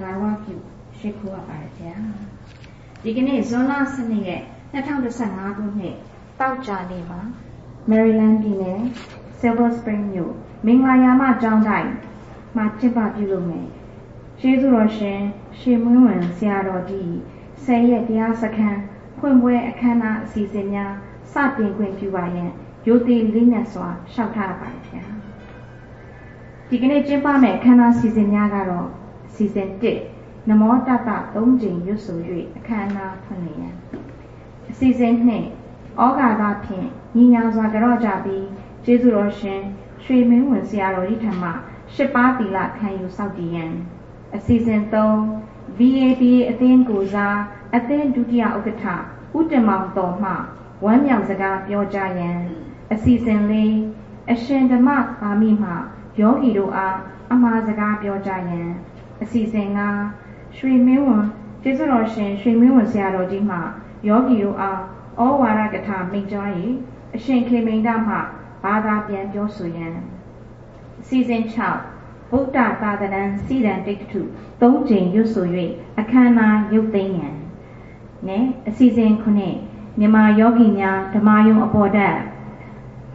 ဂါဝပြုရှိခိုးရပါတယ်ဗျာဒီကနေ့ဇွန်လ12ရက်2015ခုနှစ်တောက်ကြနေ့မှာ Maryland ပြည်နယ် Silver Spring မြို့မင်္ဂလာယာမကျောင်းတိုင်းမှာကျင်းပပြုလုပ်မယ်ကျေးဇူးတော်ရှင်ရှေမွင်းဝင်ဆရာတော်ကြီးဆယ်ရက်တရားစခန်းဖွင့်ပွဲအခမ်းအနားအစီအစဉ်များစတင်ခွင့်ပြုပါရန်ရိုသေလေးနက်စွာရှောက်ထားပါတယ်ဗျာဒီကနေ့ကျင်းပမယ့်အခမ်းအနားစီစဉ်များကတော့ စီစဉ်1နမောတတ၃ချိန်ရွတ်ဆို၍အခမ်းအနားဖွင့်လျက်အစီအစဉ်2ဩဃာသဖြင့်ညီညာစွာကြော့ကြပြီးကျေးဇူးတော်ရှင်ရွှေမင်းဝင်ဆရာတော်ဤထံမှရှစ်ပါးသီလခံယူစောင့်တည်ရန်အစီအစဉ်3 VABA အသင်းကိုစားအသင်းဒုတိယဥက္ကဋ္ဌဦးတင်မောင်တော်မှဝမ်းမြောက်စကားပြောကြားရန်အစီအစဉ်လေးအရှင်ဓမ္မပါမိမှယောဂီတို့အားအမှားစကားပြောကြားရန် အစီအစဉ်ကရွှေမင်းဝန်ကျေးဇူးတော်ရှင်ရွှေမင်းဝန်ဆရာတော်ကြီးမှယောဂီတို့အားဩဝါဒကထာမိန့်ကြား၏အရှင်ခေမိန်ဒမှဘာသာပြန်ပြောဆိုရန်အစီအစဉ်6ဗုဒ္ဓသာသနာစီရန်တိတ်ထု၃ချိန်ရွတ်ဆို၍အခမ်းအနားရုပ်သိမ်းရန်နဲ့အစီအစဉ်9မြန်မာယောဂီများဓမ္မယုံအပေါ်တက်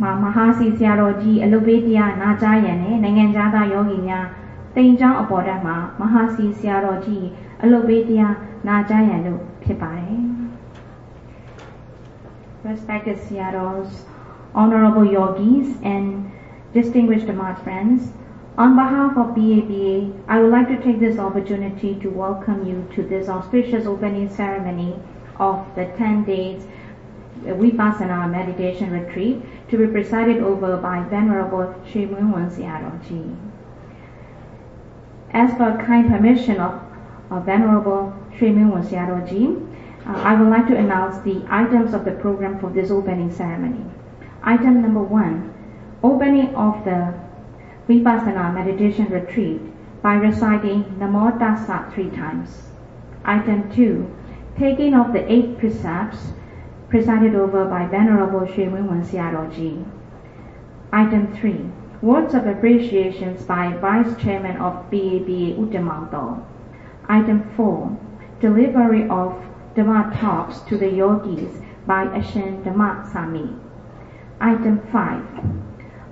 မှာမဟာစီဆရာတော်ကြီးအလုပေးတရားနာကြားရန်နဲ့နိုင်ငံသားယောဂီများ တိမ်ကျောင်းအပေါ်တက်မှာမဟာစီဆရာတော်ကြီးအလုပေးတရားနာကြားရန်တို့ဖြစ်ပါတယ် Respected Seattle's honorable yogis and distinguished Dhamma friends, on behalf of BABA, I would like to take this opportunity to welcome you to this auspicious opening ceremony of the 10 days Vipassana meditation retreat to be presided over by Venerable Sri Munwan Siaroji. as per kind permission of, of Venerable Sri Munwan Siaroji, uh, I would like to announce the items of the program for this opening ceremony. Item number one, opening of the Vipassana meditation retreat by reciting Namo Tassa three times. Item two, taking of the eight precepts presided over by Venerable Sri Winwan Siaroji. Item 3. Words of appreciations by Vice Chairman of BABA Uttamanto. Item 4. Delivery of Dhamma talks to the yogis by Ashen Dhamma Sami. Item 5.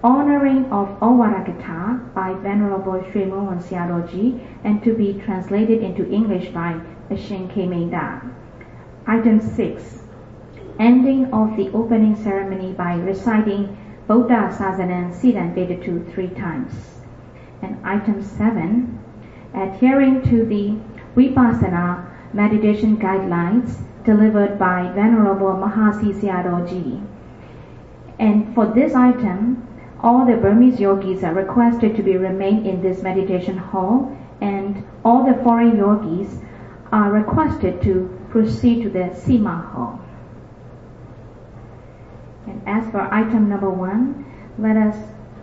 Honoring of Owarakata by Venerable Sri Mohan and to be translated into English by Ashen Kemeda. Item 6 ending of the opening ceremony by reciting Bodha Sasanan Siddhan Vedatu three times. And item seven, adhering to the Vipassana meditation guidelines delivered by Venerable Mahasi Sayadaw And for this item, all the Burmese yogis are requested to be remain in this meditation hall and all the foreign yogis are requested to proceed to the Sima hall. And as for item number one, let us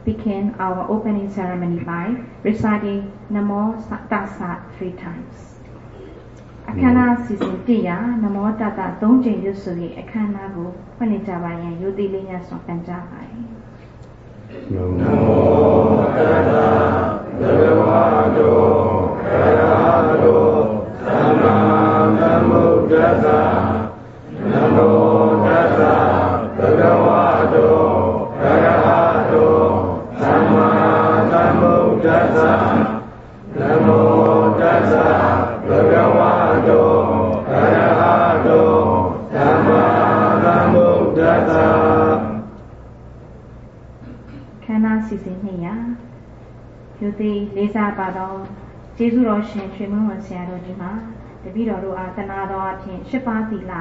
begin our opening ceremony by reciting Namo Tassa three times. အခမ်းအနားစီစဉ်တရနမောတတ၃ချိန်ရွတ်ဆိုပြီးအခမ်းအနားကိုဖွင့်နေကြပါရင်ယုတိလေးညဆွန်ပန်ကြပါရင်နမောတတသဗ္ဗဝါတောခရာတောသမ္မာသမ္ဗုဒ္ဓั စီစဉ်နေရယုတိလေးစားပါတော့ကျေးဇူးတော်ရှင်ရွှေမွန်းဝန်ဆရာတော်ကြီးမှာတပည့်တော်တို့အားတနာတော်အဖြစ်ရှစ်ပါးသီလ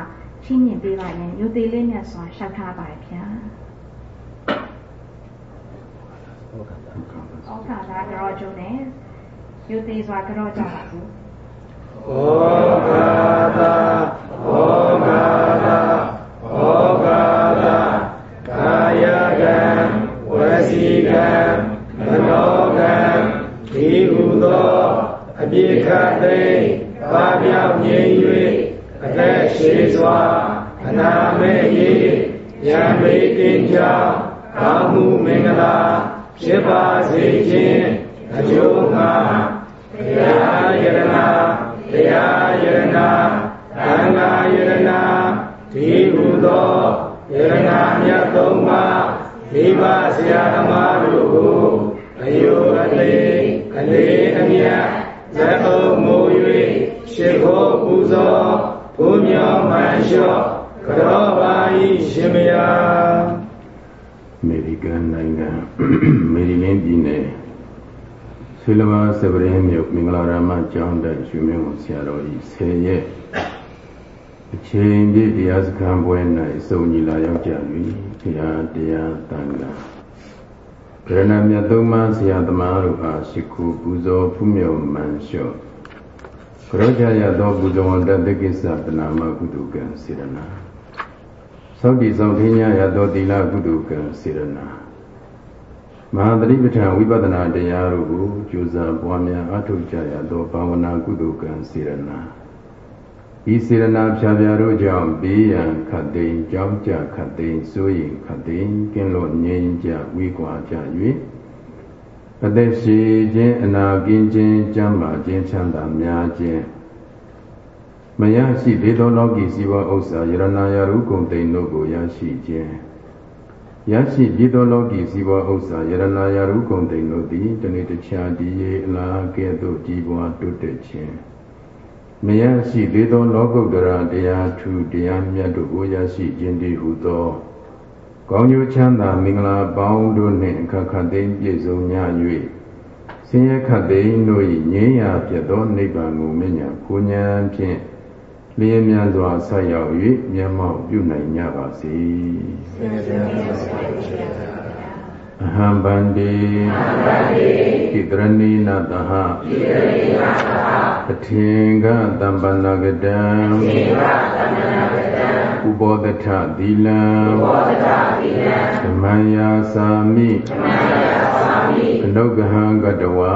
ချီးမြှင့်ပေးပါရင်ယုသေးလေးမြတ်စွာရှောက်ထားပါရဲ့ဗျာဩခါသာကြောကျုံနဲ့ယုသေးစွာကြောကြပါစို့ဩခါသာ ရွှေမင်းဝန်ဆရာတော်ဤဆယ်ရက်အချိန်ပြည့်တရားစခန်းပွဲ၌စုံညီလာရောက်ကြ၍ဘုရားတရားတန်ခါဗရဏမြတ်သုံးပါးဆရာသမားတို့အားရှိခိုးပူဇော်ဖူးမြော်မှန်လျှော့ကရောကြရသောပူဇော်ဝန်တတကိစ္စတနာမကုတုကံစေရနာသောတိဆောင်ထင်းညာရသောသီလကုတုကံစေရနာ မဟာသတိပဋ္ဌာန်ဝိပဿနာတရားတို့ကိုကြိုးစားပွားများအထောက်ကြရသောဘာဝနာကုတုကံစေရနာဤစေရနာဖြာဖြာတို့ကြောင့်ဘေးရန်ခတ်သိမ်းကြောင်းကြခတ်သိမ်းစိုးရင်ခတ်သိမ်းကင်းလို့ငြိမ်းကြဝေးကွာကြ၍အသက်ရှိခြင်းအနာကင်းခြင်းကျမ်းမာခြင်းချမ်းသာများခြင်းမရရှိသေးသောလောကီစီဝဥစ္စာယရနာယရုကုန်တိန်တို့ကိုရရှိခြင်း ရရှိပြီးသောလောကီစီဝဥစ္စာယရနာယရုကုန်တိန်တို့သည်တနေ့တခြားဒီရေအလားကဲ့သို့ကြီးပွားတိုးတက်ခြင်းမရရှိသေးသောလောကုတ္တရာတရားထူတရားမြတ်တို့ကိုရရှိခြင်းတည်းဟုသောကောင်းကျိုးချမ်းသာမင်္ဂလာပေါင်းတို့နှင့်အခါခတ်သိမ်းပြည့်စုံည၍ဆင်းရဲခတ်သိမ်းတို့၏ငြိမ်းရာပြတ်သောနိဗ္ဗာန်ကိုမြညာကိုဉာဏ်ဖြင့် လျင်မြန်စွာဆက်ရောက်၍မျက်မှောက်ပြုနိုင်ကြပါစေအဟံဗန္တိဣတရဏိနတဟအထင်ကတမ္ပဏဂတံဥပောတထသီလံဓမ္မယာသာမိအနုဂဟံကတဝါ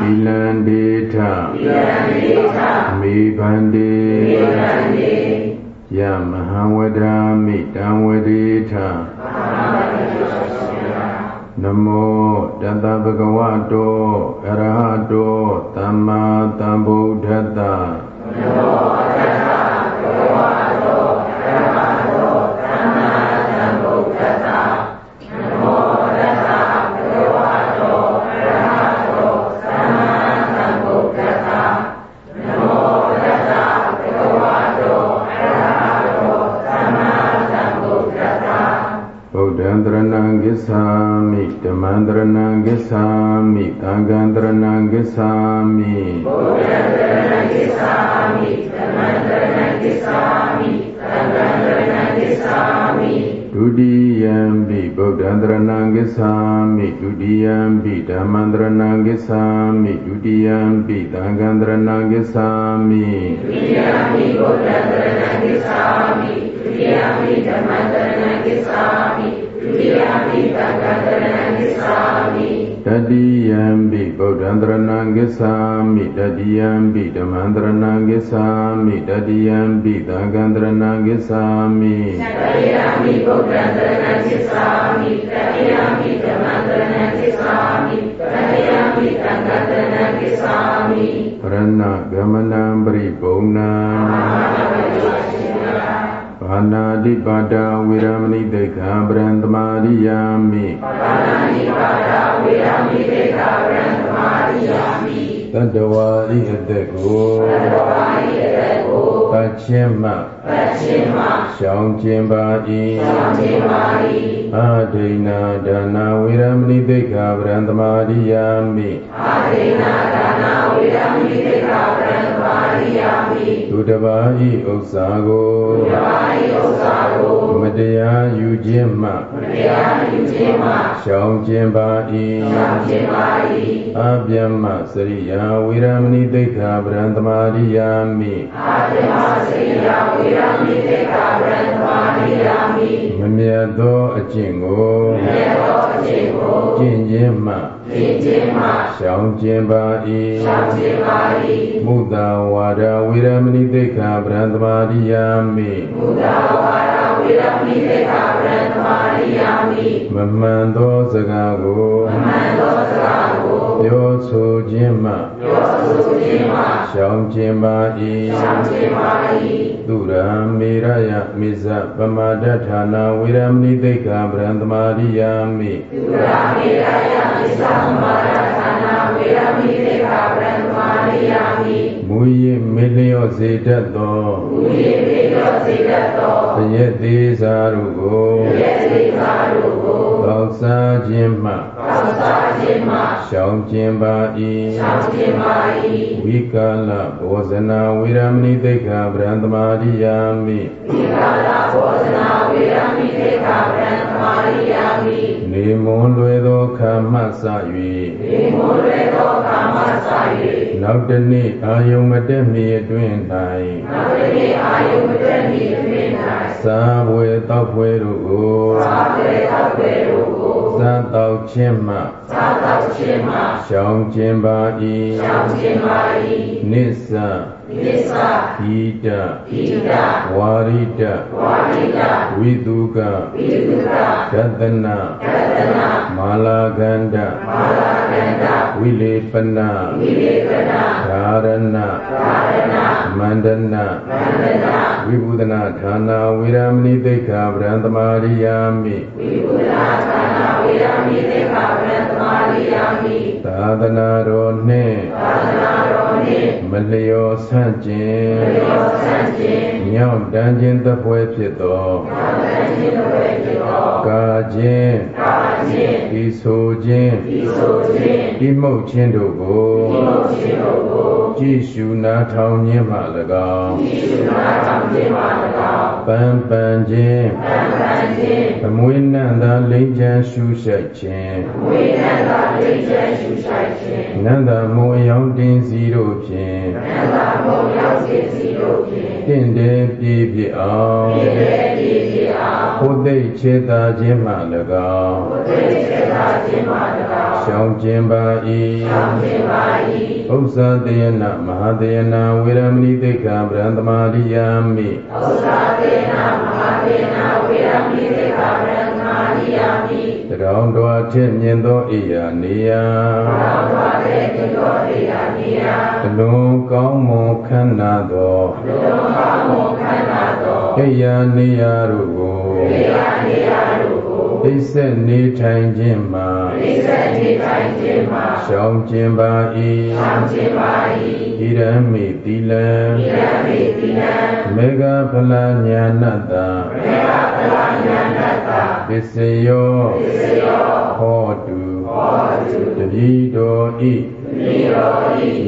သီလံဒေထမေဗန္တိယမဟံဝဒာမိတံဝဒေထနမောတတဗကဝတောအရဟတောသမ္မာသမ္ဗုဒ္ဓတ္တနမောတတ တရဏံကိစ္ဆာမိသံဃံတရဏံကိစ္ဆာမိဗုဒ္ဓံတရဏံကိစ္ဆာမိဓမ္မံတရဏံကိစ္ဆာမိသံဃံတရဏံကိစ္ဆာမိဒုတိယံပိဗုဒ္ဓံတရဏံကိစ္ဆာမိဒုတိယံပိဓမ္မံတရဏံကိစ္ဆာမိဒုတိယံပိသံဃံတရဏံကိစ္ဆာမိဒုတိယံပိဗုဒ္ဓံတရဏံကိစ္ဆာမိဒုတိယံပိဓမ္မံတရဏံကိစ္ဆာမိ ဒုတိယံပိသံဃံတရဏံကိစ္ဆာမိတတိယံပိဗုဒ္ဓံတရဏံကိစ္ဆာမိတတိယံပိဓမ္မံတရဏံကိစ္ဆာမိတတိယံပိသံဃံတရဏံကိစ္ဆာမိတတိယံပိဗုဒ္ဓံတရဏံကိစ္ဆာမိတတိယံပိဓမ္မံတရဏံကိစ္ဆာမိတတိယံပိသံဃံတရဏံကိစ္ဆာမိရဏဂမနံပရိပုံဏံ ဘာနာတိပါဒဝေရမဏိတေခာပရံသမာရိယာမိဘာနာတိပါဒဝေရမဏိတေခာပရံသမာရိယာမိတတဝါဤအသက်ကိုတတဝါဤအသက်ကို ပပတ်ချင်းမှပတ်ချင်းမှရှောင်းကျင်ပါ၏ရှောင်းကျင်ပါ၏အာဒိဏဒါနာဝေရမဏိသိက္ခာပရံသမာရိယာမိအာဒိဏဒါနာဝေရမဏိသိက္ခာပရံသမာရိယာမိသူတပါဤဥစ္စာကိုသူတပါဤဥစ္စာကိုမတရားယူခြင်းမှမတရားယူခြင်းမှရှောင်းကျင်ပါ၏ရှောင်းကျင်ပါ၏အဗျမစရိယာဝေရမဏိသိက္ခာပရံသမာရိယာမိအဗျမစရိယာဝေရမဏိသိက္ခာပရံသမာရိယာမိမမြတ်သောအကျင့်ကိုမမြတ်သောအကျင့်ကိုကျင့်ခြင်းမှကျင့်ခြင်းမှရှောင်ခြင်းပါ၏ရှောင်ခြင်းပါ၏မုဒ္ဒဝါဒဝေရမဏိသိက္ခာပရံသမာရိယာမိမုဒ္ဒဝါဒဝေရမဏိသိက္ခာပရံသမာရိယာမိမမှန်သောစကားကိုမမှန်သောစကားကို ပြောဆိုခြင်းမှပြောဆိုခြင်းမှရှောင်ခြင်းပါ၏ရှောင်ခြင်းပါ၏သူရံမေရယမိဇပမာဒဌာနာဝေရမဏိသိက္ခာပရံသမာရိယာမိသူရံမေရယမိဇပမာဒဌာနာဝေရမဏိသိက္ခာပရံသမာရိယာမိမူရင်းမေလျော့စေတတ်သောမူရင်းမေလျော့စေတတ်သောတရက်သေးစားတို့ကိုတရက်သေးစားတို့ကိုသောစားခြင်းမှ သောစားခြင်းမှရှောင်ခြင်းပါ၏ရှောင်ခြင်းပါ၏ဝိကာလဘောဇနာဝေရမဏိသိက္ခာပရံသမာရိယာမိဝိကာလဘောဇနာဝေရမဏိသိက္ခာပရံသမာရိယာမိနေမွန်လွယ်သောခမဆ၍နေမွန်လွယ်သောခမဆ၍နောက်တနေ့အာယုံမတက်မီအတွင်း၌နောက်တနေ့အာယုံမတက်မီအတွင်း၌သာဘွေတောက်ပွဲတို့ကိုသာဘွေတောက်ပွဲတို့ကိုသာတောက်ခြင်းမှသာတောက်ခြင်းမှရှောင်ခြင်းပါ၏ရှောင်ခြင်းပါ၏နိစ္စ နိစ္စဟိတဟိတဝါရိတဝါရိတဝိတုကဝိတုကဒသနာဒသနာမာလာကန္တမာလာကန္တဝိလေပနဝိလေပနဓာရဏဓာရဏမန္တနာမန္တနာဝိဘုဒနာဌာနာဝေရမဏိသိက္ခာပရံသမာရိယာမိဝိဘုဒနာဌာနာဝေရမဏိသိက္ခာပရံသမာရိယာမိသာသနာတော်နှင့်သာသနာတော်နှင့် မလျောဆန့်ကျင်မလျောဆန့်ကျင်ညောင်းတန်းခြင်းတပွဲဖြစ်သောညောင်းတန်းခြင်းတပွဲဖြစ်သောကာခြင်းကာခြင်းဤဆိုခြင်းဤဆိုခြင်းဤမှုတ်ခြင်းတို့ကိုဤမှုတ်ခြင်းတို့ကိုကြည်ရှုနာထောင်ခြင်းမှ၎င်းကြည်ရှုနာထောင်ခြင်းမှ၎င်းပန်းပန်ခြင်းပန်းပန်ခြင်းသမွေးနံသာလိမ့်ချမ်းရှုရှိုက်ခြင်းသမွေးနံသာလိမ့်ချမ်းရှုရှိုက်ခြင်းနန္ဒမုံရောင်တင်စီတို့ဖြင့်နန္ဒမုံရောင်တင်စီတို့ဖြင့်တင့်တယ်ပြေပြအောင်တင့်တယ်ပြေပြအောင်ဘုသိတ်ခြေသာခြင်းမှ၎င်းဘုသိတ်ခြေသာခြင်းမှ၎င်းရှောင်းခြင်းပါ၏ရှောင်းခြင်းပါ၏ဥစ္စာတယနာမဟာတယနာဝေရမဏိသိက္ခာပရံသမာရိယာမိဥစ္စာတယနာမဟာတယနာဝေရမဏိသိက္ခာပရံသ မာရိယာမိတရောင်တော်ထင့်မြင်သောဣယာနေယတရောင်တော်ထင့်မြင်သောဣယာနေယအလုံးကောင်းမွန်ခန္ဓာသောအလုံးကောင်းမွန်ခန္ဓာသောဣယာနေယတို့ကိုဣယာနေယ တို့ကိုဣဆက်နေထိုင်ခြင်းမှာဣဆက်နေထိုင်ခြင်းမှာရှောင်ခြင်းပါ၏ရှောင်ခြင်းပါ၏ဣရမိတိလံဣရမိတိလံမေဃဖလညာနတ္တမေဃဖလညာနတ္တပစ္စယောပစ္စယောဟောတုဟော တုတပိတော်ဤ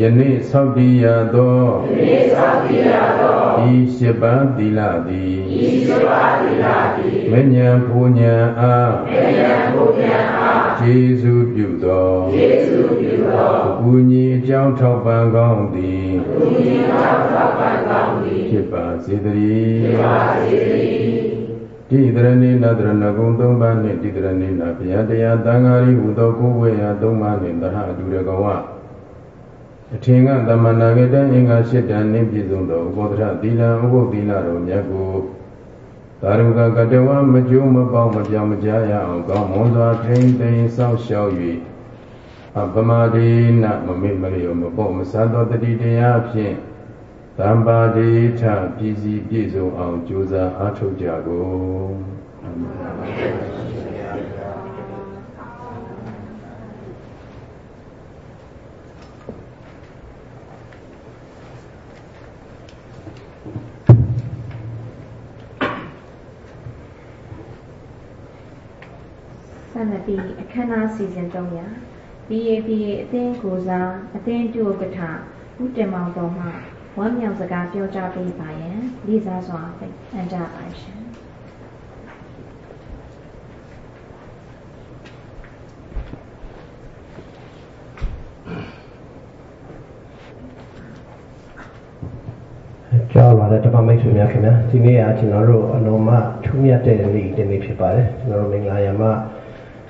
ယနေ့သောက်တည်ရသောယနေ့သောက်တည်ရသောဤရှိပါသီလသည်ဤရှိပါသီလသည်မဉ္ဇဉ်ဘုညံအားမဉ္ဇဉ်ဘုညံအားကျေးဇူးပြုသောကျေးဇူးပြုသောဘုညင်အကြောင်းထောက်ပံ့ကောင်းသည်ဘုညင်အကြောင်းထောက်ပံ့ကောင်းသည်ဖြစ်ပါစေတည်းဖြစ်ပါစေတည်း ဒီတရဏိနတရဏဂုံ၃ပါးနှင့်ဒီတရဏိနဘုရားတရားတန်ဃာရီဟူသောကိုယ်ဝေယ၃ပါးနှင့်တဟအတူတကဝအထင်ကသမဏဂတအင်္ဂါ၈တန်နှင့်ပြည့်စုံသောဥပောဒရသီလဥပုသီလတော်မြတ်ကိုသာရမကကတဝမကျိုးမပေါမပြောင်းမကြားရအောင်ကောင်းမွန်စွာထိမ့်သိမ်းစောင့်ရှောက်၍အပမဒေနမမေ့မလျောမပေါ့မဆသောတတိတရားဖြင့် သံပါတိထပြည်စည်းပြည့်စုံအောင်ကြိုးစားအားထုတ်ကြကုန်ဆန္ဒတိအခမ်းအနားစီစဉ်300 BABA အသင်းကိုစားအသင်းပြုဥက္ကဋ္ဌဦးတင်မောင်တော်မှ ဝမ်းမြောက်စကားပြောကြားပေးပါရန်လေးစားစွာအန်တာပါရှင်ကြောက်ပါတဲ့ဓမ္မမိတ်ဆွေများခင်ဗျာဒီနေ့ကကျွန်တော်တို့အလုံးမထူးမြတ်တဲ့နေ့ဒီနေ့ဖြစ်ပါတယ်ကျွန်တော်တို့မင်္ဂလာရမ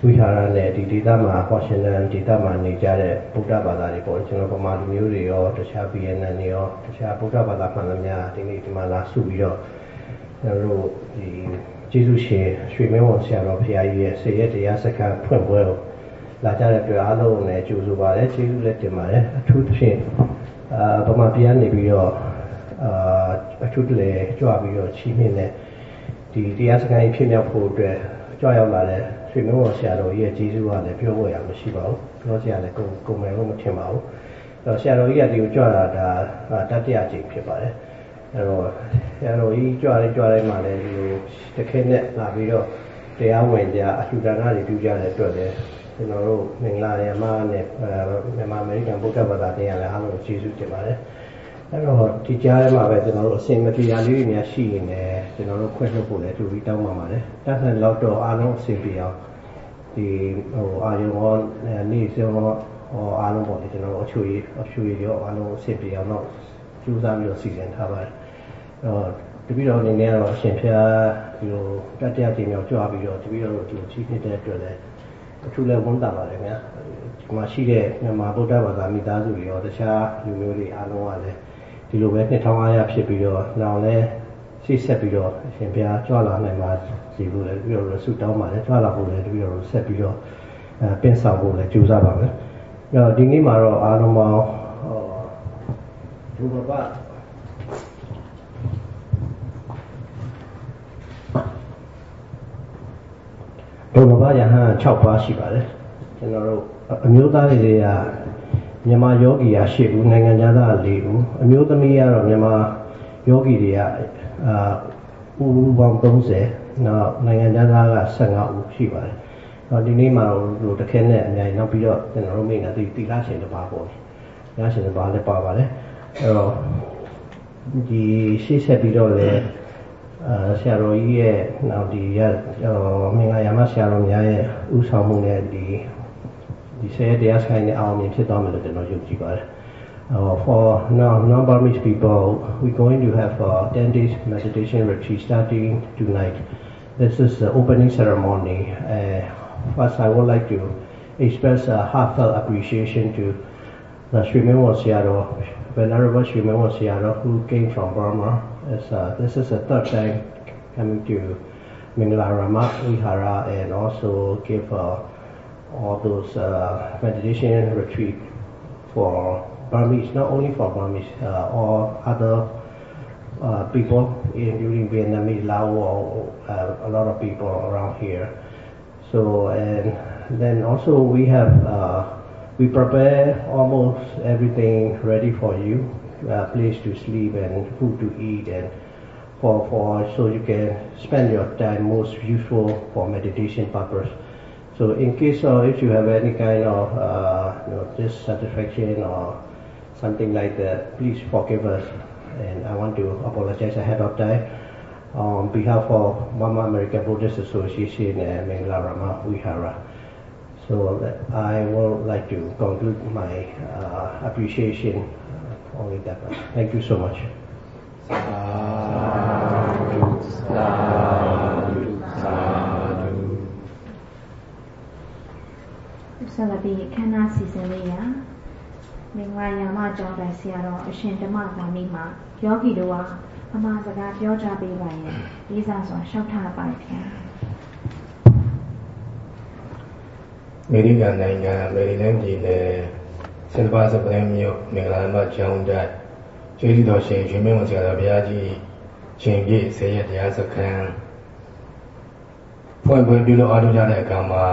ဝိဟာရနဲ့ဒီဒေသမှာဝါရှင်တန်ဒေသမှာနေကြတဲ့ဗုဒ္ဓဘာသာတွေပေါ့ကျွန်တော်ဗမာလူမျိုးတွေရောတခြား BNN တွေရောတခြားဗုဒ္ဓဘာသာမှန်သမျှဒီနေ့ဒီမှာလာစုပြီးတော့ကျွန်တော်တို့ဒီကျေးဇူးရှင်ရွှေမင်းဝန်ဆရာတော်ဘုရားကြီးရဲ့ဆေရတရားစခန်းဖွင့်ပွဲကိုလာကြတဲ့တွေ့အားလုံးနဲ့ကြိုဆိုပါတယ်ကျေးဇူးလည်းတင်ပါတယ်အထူးသဖြင့်အာဗမာပြည်ကနေပြီးတော့အာအထူးတလေကြွပြီးတော့ချီးမြှင့်တဲ့ဒီတရားစခန်းကြီးဖြစ်မြောက်ဖို့အတွက်ကြွရောက်လာတဲ့ ရွှေမင်းဝဆရာတော်ကြီးရဲ့ကျေးဇူးကလည်းပြောဖို့ရမရှိပါဘူးပြောစရာလည်းကုန်ကုန်မယ်လို့မထင်ပါဘူးအဲတော့ဆရာတော်ကြီးကဒီကိုကြွလာတာတတိယကြိမ်ဖြစ်ပါတယ်အဲတော့ဆရာတော်ကြီးကြွလိုက်ကြွလိုက်မှလည်းဒီလိုတစ်ခဲနဲ့လာပြီးတော့တရားဝင်ကြအလှူဒါနတွေပြုကြတဲ့အတွက်လည်းကျွန်တော်တို့မင်္ဂလာရမနဲ့မြန်မာအမေရိကန်ဗုဒ္ဓဘာသာတရားလည်းအားလုံးကျေးဇူးတင်ပါတယ် အဲ့တော့ဒီကြားထဲမှာပဲကျွန်တော်တို့အစင်မတရားလေးတွေများရှိနေတယ်ကျွန်တော်တို့ခွင့်လွှတ်ဖို့လည်းတူပြီးတောင်းပါပါတယ်တတ်တဲ့လောက်တော့အားလုံးအစင်ပြအောင်ဒီဟိုအာယုံဟောနေ့စဉ်ဟောအားလုံးပေါ့လေကျွန်တော်တို့အချွေအချွေရောအားလုံးအစင်ပြအောင်တော့ကြိုးစားပြီးတော့စီစဉ်ထားပါတယ်အဲ့တော့တပည့်တော်အနေနဲ့ကတော့အရှင်ဖျားဒီလိုတတ်တရားတင်မြောက်ကြွပြီးတော့တပည့်တော်တို့ဒီကြီးဖြစ်တဲ့အတွက်လည်းအထူးလည်းဝန်တာပါတယ်ခင်ဗျာဒီမှာရှိတဲ့မြန်မာဗုဒ္ဓဘာသာမိသားစုတွေရောတခြားလူမျိုးတွေအားလုံးကလည်း ဒီလိုပဲနှစ်ထောင်အားရဖြစ်ပြီးတော့နောက်လဲရှိဆက်ပြီးတော့အရှင်ဘုရားကြွလာနိုင်ပါစီလို့လည်းပြီးတော့ဆုတောင်းပါတယ်ကြွလာဖို့လည်းပြီးတော့ဆက်ပြီးတော့အဲပင်ဆောင်ဖို့လည်းကြိုးစားပါမယ်။အဲ့တော့ဒီနေ့မှာတော့အားလုံးပေါင်းဒုဘဘဒုဘဘယဟန်6ပါးရှိပါတယ်။ကျွန်တော်တို့အမျိုးသားတွေက မြန်မာယောဂီရ၈ဦးနိုင်ငံသား၄ဦးအမျိုးသမီးကတော့မြန်မာယောဂီတွေကအာဦးပေါင်း30နောက်နိုင်ငံသားက15ဦးရှိပါတယ်။တော့ဒီနေ့မှာတော့တခဲနဲ့အများကြီးနောက်ပြီးတော့ကျွန်တော်တို့မိတ်ကဒီတိလာရှင်တစ်ပါးပေါ့။ရရှင်တစ်ပါးလည်းပါပါတယ်။အဲ့တော့ဒီရှေ့ဆက်ပြီးတော့လည်းအာဆရာတော်ကြီးရဲ့နောက်ဒီရမင်္ဂလာရမဆရာတော်များရဲ့ဥဆောင်မှုနဲ့ဒီ He said the Ashkenazi army to dominant in Uh, for now, non-Burmese people, we're going to have a 10 days meditation retreat starting tonight. This is the opening ceremony. Uh, first, I would like to express a heartfelt appreciation to the Sriman Wasiaro, Venerable Sriman Wasiaro, who came from Burma. Uh, this is the third time coming to Minglarama Vihara and also give all those uh, meditation retreat for Burmese, not only for Burmese, uh, all other uh, people, including Vietnamese, Lao, or, uh, a lot of people around here. So, and then also we have, uh, we prepare almost everything ready for you, uh, place to sleep and food to eat and for, for, so you can spend your time most useful for meditation purpose. So in case of if you have any kind of uh, you know, dissatisfaction or something like that, please forgive us. And I want to apologize ahead of time on behalf of Mama American Buddhist Association and Mangla Rama Vihara. So I would like to conclude my uh, appreciation only that. Thank you so much. ဆက်လက်ပြီးခန္ဓာစီစဉ်လေးရမင်္ဂလာယာမကျောင်းတိုင်ဆရာတော်အရှင်ဓမ္မဂါမိမှာယောဂီတို့ဟာအမှားစကားပြောကြပေးပါရဲ့လေးစားစွာရှောက်ထားပါဗျာအမေရိကန်နိုင်ငံမေရီလန်းပြည်နယ်စင်ပါစပရင်မြို့မင်္ဂလာမကျောင်းတိုက်ကျေးဇူးတော်ရှင်ရွှေမင်းဝန်ဆရာတော်ဘုရားကြီးရှင်ပြည့်ဆေရတရားစခန်းဖွင့်ပွဲပြုလို့အားထုတ်ကြတဲ့အခါမှာ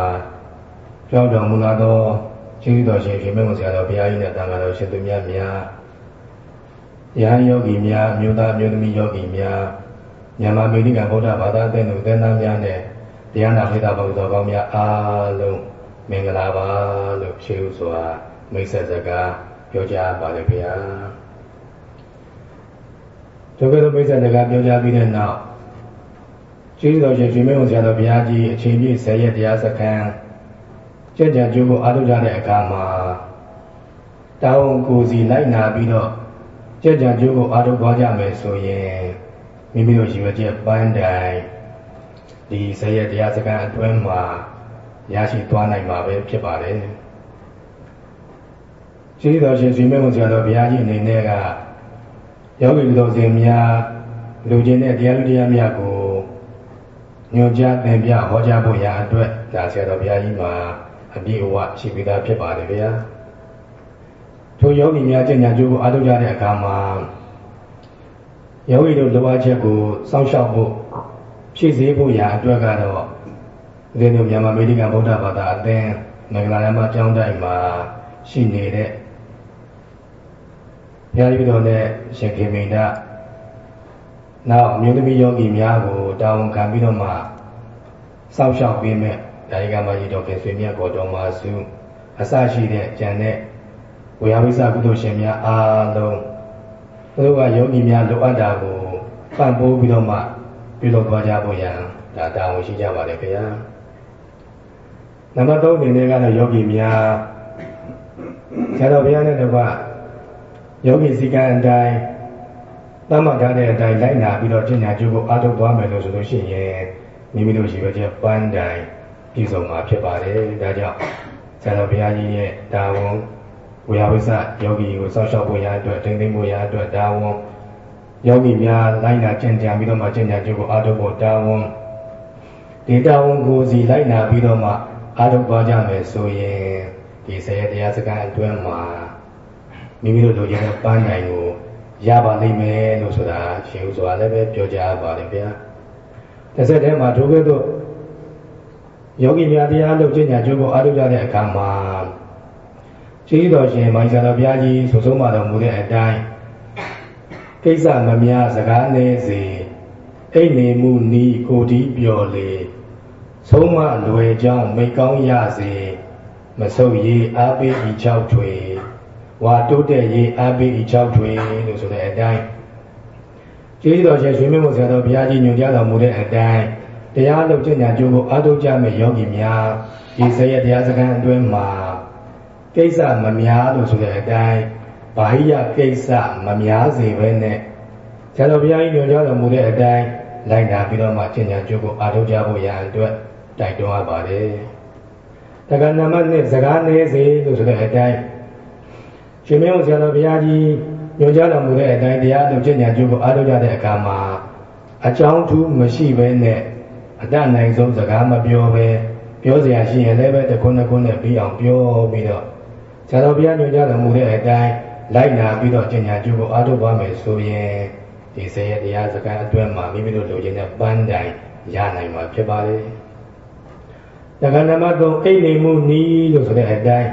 ကြောက်တော်မူလာသောကျေးဇူးတော်ရှင်ရွှေမင်းဝန်ဆရာတော်ဘုရားကြီးနဲ့တန်ခါတော်ရှင်သူများများယဟန်ယောဂီများမြို့သားမြို့သမီးယောဂီများမြန်မာအမေရိကန်ဗုဒ္ဓဘာသာအသင်းသူသင်္သားများနဲ့တတရားနာပိသဘုရားကောင်းများအားလုံးမင်္ဂလာပါလို့ဖြေဥစွာမိတ်ဆက်စကားပြောကြားပါလေဗျာတို့ကဲ့သို့မိတ်ဆက်စကားပြောကြားပြီးတဲ့နောက်ကျေးဇူးတော်ရှင်ရှင်မင်းဝန်ဆရာတော်ဘုရားကြီးအချိန်ပြည့်10ရက်တရားစခန်း ကြံ့ကြံ့ကျိုးကိုအားထုတ်ကြတဲ့အခါမှာတာဝန်ကိုစီလိုက်နာပြီးတော့ကြံ့ကြံ့ကျိုးကိုအားထုတ်သွားကြမယ်ဆိုရင်မိမိတို့ရှိရချက်ပန်းတိုင်ဒီ10ရက်တရားစခန်းအတွင်းမှာရရှိသွားနိုင်မှာပဲဖြစ်ပါတယ်ကျေးဇူးတော်ရှင်ရှင်မင်းဝန်ဆရာတော်ဘုရားကြီးအနေနဲ့ကယောဂီတော်စင်များလူချင်းတဲ့တရားလူတရားများကိုညွှန်ကြားသင်ပြဟောကြားဖို့ရာအတွက်ဒါဆရာတော်ဘုရားကြီးမှာ အပြည့်အဝရှိပြီးသားဖြစ်ပါတယ်ဗျာထိုယောဂီများကျင့်ကြံကြိုးကိုအားထုတ်ကြတဲ့အခါမှာယောဂီတို့လိုအပ်ချက်ကိုစောင့်ရှောက်ဖို့ဖြည့်ဆည်းဖို့ရာအတွက်ကတော့ဒီလိုမြန်မာအမေရိကန်ဗုဒ္ဓဘာသာအသင်းမင်္ဂလာရမကျောင်းတိုင်းမှာရှိနေတဲ့ဘုရားကြီးတော်နဲ့ရှင်ခေမိန်ဒနောက်အမျိုးသမီးယောဂီများကိုတာဝန်ခံပြီးတော့မှစောင့်ရှောက်ပေးမဲ့ ဒါယကမကြီးတော်ခင်ဆွေမြတ်ကိုတော်မှာစုအစရှိတဲ့ကြံတဲ့ဝေယဝိသကုသိုလ်ရှင်များအားလုံးသူတို့ကယောဂီများလိုအပ်တာကိုပံ့ပိုးပြီးတော့မှပြုလုပ်သွားကြဖို့ရန်ဒါတာဝန်ရှိကြပါတယ်ခင်ဗျာနံပါတ်3အနေနဲ့ကတော့ယောဂီများဆရာတော်ဘုရားနဲ့တကွယောဂီစီကံအတိုင်းသတ်မှတ်ထားတဲ့အတိုင်းလိုက်နာပြီးတော့ကျင့်ကြံကြိုးကိုအားထုတ်သွားမယ်လို့ဆိုလို့ရှိရင်မိမိတို့ရှိရတဲ့ပန်းတိုင် ပြည့်စုံမှာဖြစ်ပါတယ်ဒါကြောင့်ဆရာတော်ဘုရားကြီးရဲ့တာဝန်ဝေယဝိသယောဂီကိုစောင့်ရှောက်ဖို့ရအတွက်ထိန်းသိမ်းဖို့ရအတွက်တာဝန်ယောဂီများလိုက်နာကျင့်ကြံပြီးတော့မှကျင့်ကြံကြိုးကိုအားထုတ်ဖို့တာဝန်ဒီတာဝန်ကိုစီလိုက်နာပြီးတော့မှအားထုတ်သွားကြမယ်ဆိုရင်ဒီဆရာတရားစကားအတွင်းမှာမိမိတို့လိုချင်တဲ့ပန်းတိုင်ကိုရပါလိမ့်မယ်လို့ဆိုတာရှင်ဥစွာလည်းပဲပြောကြားပါတယ်ဗျာတစ်ဆက်တည်းမှာဒုက္ခတို့ ယောဂီများတရားလုပ်ခြင်းညာကျိုးကိုအားထုတ်ကြတဲ့အခါမှာရှိတော်ရှင်မိုင်းဆရာတော်ဘုရားကြီးဆိုဆုံးမတော်မူတဲ့အတိုင်းကိစ္စမများစကားနည်းစေအိတ်နေမှုနီးကိုဒီပြော်လေဆုံးမလွယ်ကြောင်းမိကောင်းရစေမဆုပ်ရေးအားပေးဤ၆ထွေဝါတိုးတဲ့ရေးအားပေးဤ၆ထွေလို့ဆိုတဲ့အတိုင်းကျေးဇူးတော်ရှင်ရွှေမင်းမို့ဆရာတော်ဘုရားကြီးညွှန်ကြားတော်မူတဲ့အတိုင်း တရားလုပ်ကျင့်ကြံကြိုးကိုအားထုတ်ကြမဲ့ယောဂီများဒီဆရာတရားစခန်းအတွင်းမှာကိစ္စမများလို့ဆိုတဲ့အတိုင်းဘာဟိယကိစ္စမများစေဘဲနဲ့ဆရာတော်ဘုရားကြီးညွှန်ကြားတော်မူတဲ့အတိုင်းလိုက်နာပြီးတော့မှကျင့်ကြံကြိုးကိုအားထုတ်ကြဖို့ရန်အတွက်တိုက်တွန်းရပါတယ်။တက္ကနမနဲ့စကားနေစေလို့ဆိုတဲ့အတိုင်းရှင်မင်းဆရာတော်ဘုရားကြီးညွှန်ကြားတော်မူတဲ့အတိုင်းတရားထုတ်ကျင့်ကြံကြိုးကိုအားထုတ်ကြတဲ့အခါမှာအကြောင်းထူးမရှိဘဲနဲ့ အတတ်နိုင်ဆုံးစကားမပြောဘဲပြောစရာရှိရင်လည်းပဲတခွန်းတခွန်းနဲ့ပြီးအောင်ပြောပြီးတော့ဆရာတော်ဘုရားညွှန်ကြားတော်မူတဲ့အတိုင်းလိုက်နာပြီးတော့ကျင့်ကြံကြိုးကိုအားထုတ်ပါမယ်ဆိုရင်ဒီဆရာတရားစကားအတွင်းမှာမိမိတို့လိုချင်တဲ့ပန်းတိုင်ရနိုင်မှာဖြစ်ပါလေ။တက္ကနမတုံအိတ်နေမှုနီးလို့ဆိုတဲ့အတိုင်း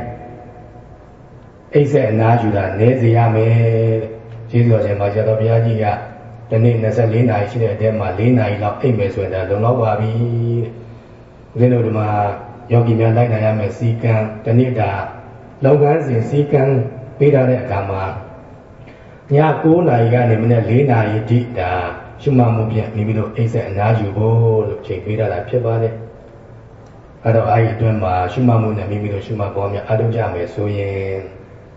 အိတ်ဆက်အနာယူတာနည်းစေရမယ်။ကျေးဇူးတော်ရှင်ပါဆရာတော်ဘုရားကြီးက ဒီနေ့24နာရီရှိတဲ့အထဲမှာ4နာရီလောက်အိတ်မယ်ဆိုရင်ဒါလုံလောက်ပါပြီ။ဦးဇင်းတို့ဒီမှာယောဂီများလိုက်နိုင်ရမယ်စီကံတနေ့တာလုပ်ငန်းစဉ်စီကံပေးထားတဲ့အခါမှာည9နာရီကနေမနေ့4နာရီတိဒါရှုမှတ်မှုပြမိမိတို့အိတ်ဆက်အနာယူဖို့လို့ချိန်ပေးထားတာဖြစ်ပါတယ်။အဲတော့အဲဒီအတွင်းမှာရှုမှတ်မှုနဲ့မိမိတို့ရှုမှတ်ပေါ်များအထုတ်ကြမယ်ဆိုရင်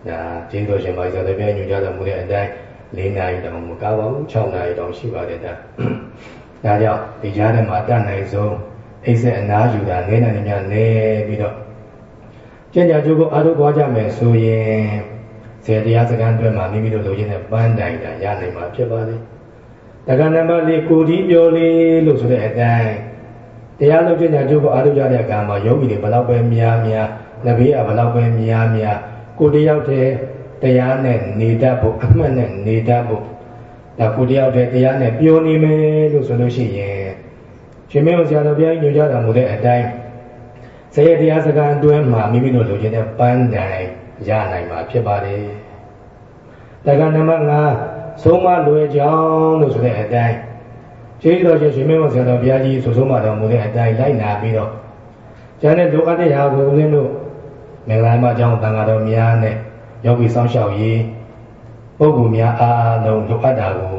ဒါကျေးဇူးရှင်ပါဇာတိပြညွှန်ကြားတော်မူတဲ့အတိုင်း ၄နာရီတောင်မကပါဘူး6နာရီတောင်ရှိပါတယ်ဒါဒါကြောင့်ဒီကြားထဲမှာတတ်နိုင်ဆုံးအိတ်ဆက်အနာယူတာနည်းနိုင်များနည်းပြီးတော့ကျင့်ကြံကြိုးကိုအားထုတ်သွားကြမယ်ဆိုရင်ဇေတရားစကားအတွက်မှာမိမိတို့လိုချင်တဲ့ပန်းတိုင်တာရနိုင်မှာဖြစ်ပါလေတက္ကနံပါတ်လေးကိုဒီပြောလေးလို့ဆိုတဲ့အတိုင်းတရားလုပ်ကျင့်ကြံကြိုးကိုအားထုတ်ကြတဲ့အခါမှာယောဂီတွေဘလောက်ပဲများများနဘေးကဘလောက်ပဲများများကိုတယောက်တည်း တရားနဲ့နေတတ်ဖို့အမှတ်နဲ့နေတတ်ဖို့ဒါကိုတယောက်တည်းတရားနဲ့ပြောနေမယ်လို့ဆိုလို့ရှိရင်ရှင်မင်းဆရာတော်ဘုရားညွှန်ကြားတော်မူတဲ့အတိုင်းဇေယတရားစကားအတွင်းမှာမိမိတို့လိုချင်တဲ့ပန်းတိုင်ရနိုင်မှာဖြစ်ပါတယ်။တက္ကနံပါတ်5ဆုံးမလွယ်ကြောင်းလို့ဆိုတဲ့အတိုင်းကျေးဇူးတော်ရှင်ရှင်မင်းဝန်ဆရာတော်ဘုရားကြီးဆိုဆုံးမတော်မူတဲ့အတိုင်းလိုက်နာပြီးတော့ကျန်တဲ့ဒုက္ခတရားကိုဦးဇင်းတို့မင်္ဂလာမအကြောင်းသံဃာတော်များနဲ့ ယောဂီဆောင်ရှောက်ရေးပုဂ္ဂိုလ်များအားလုံးဒုက္ခတာကို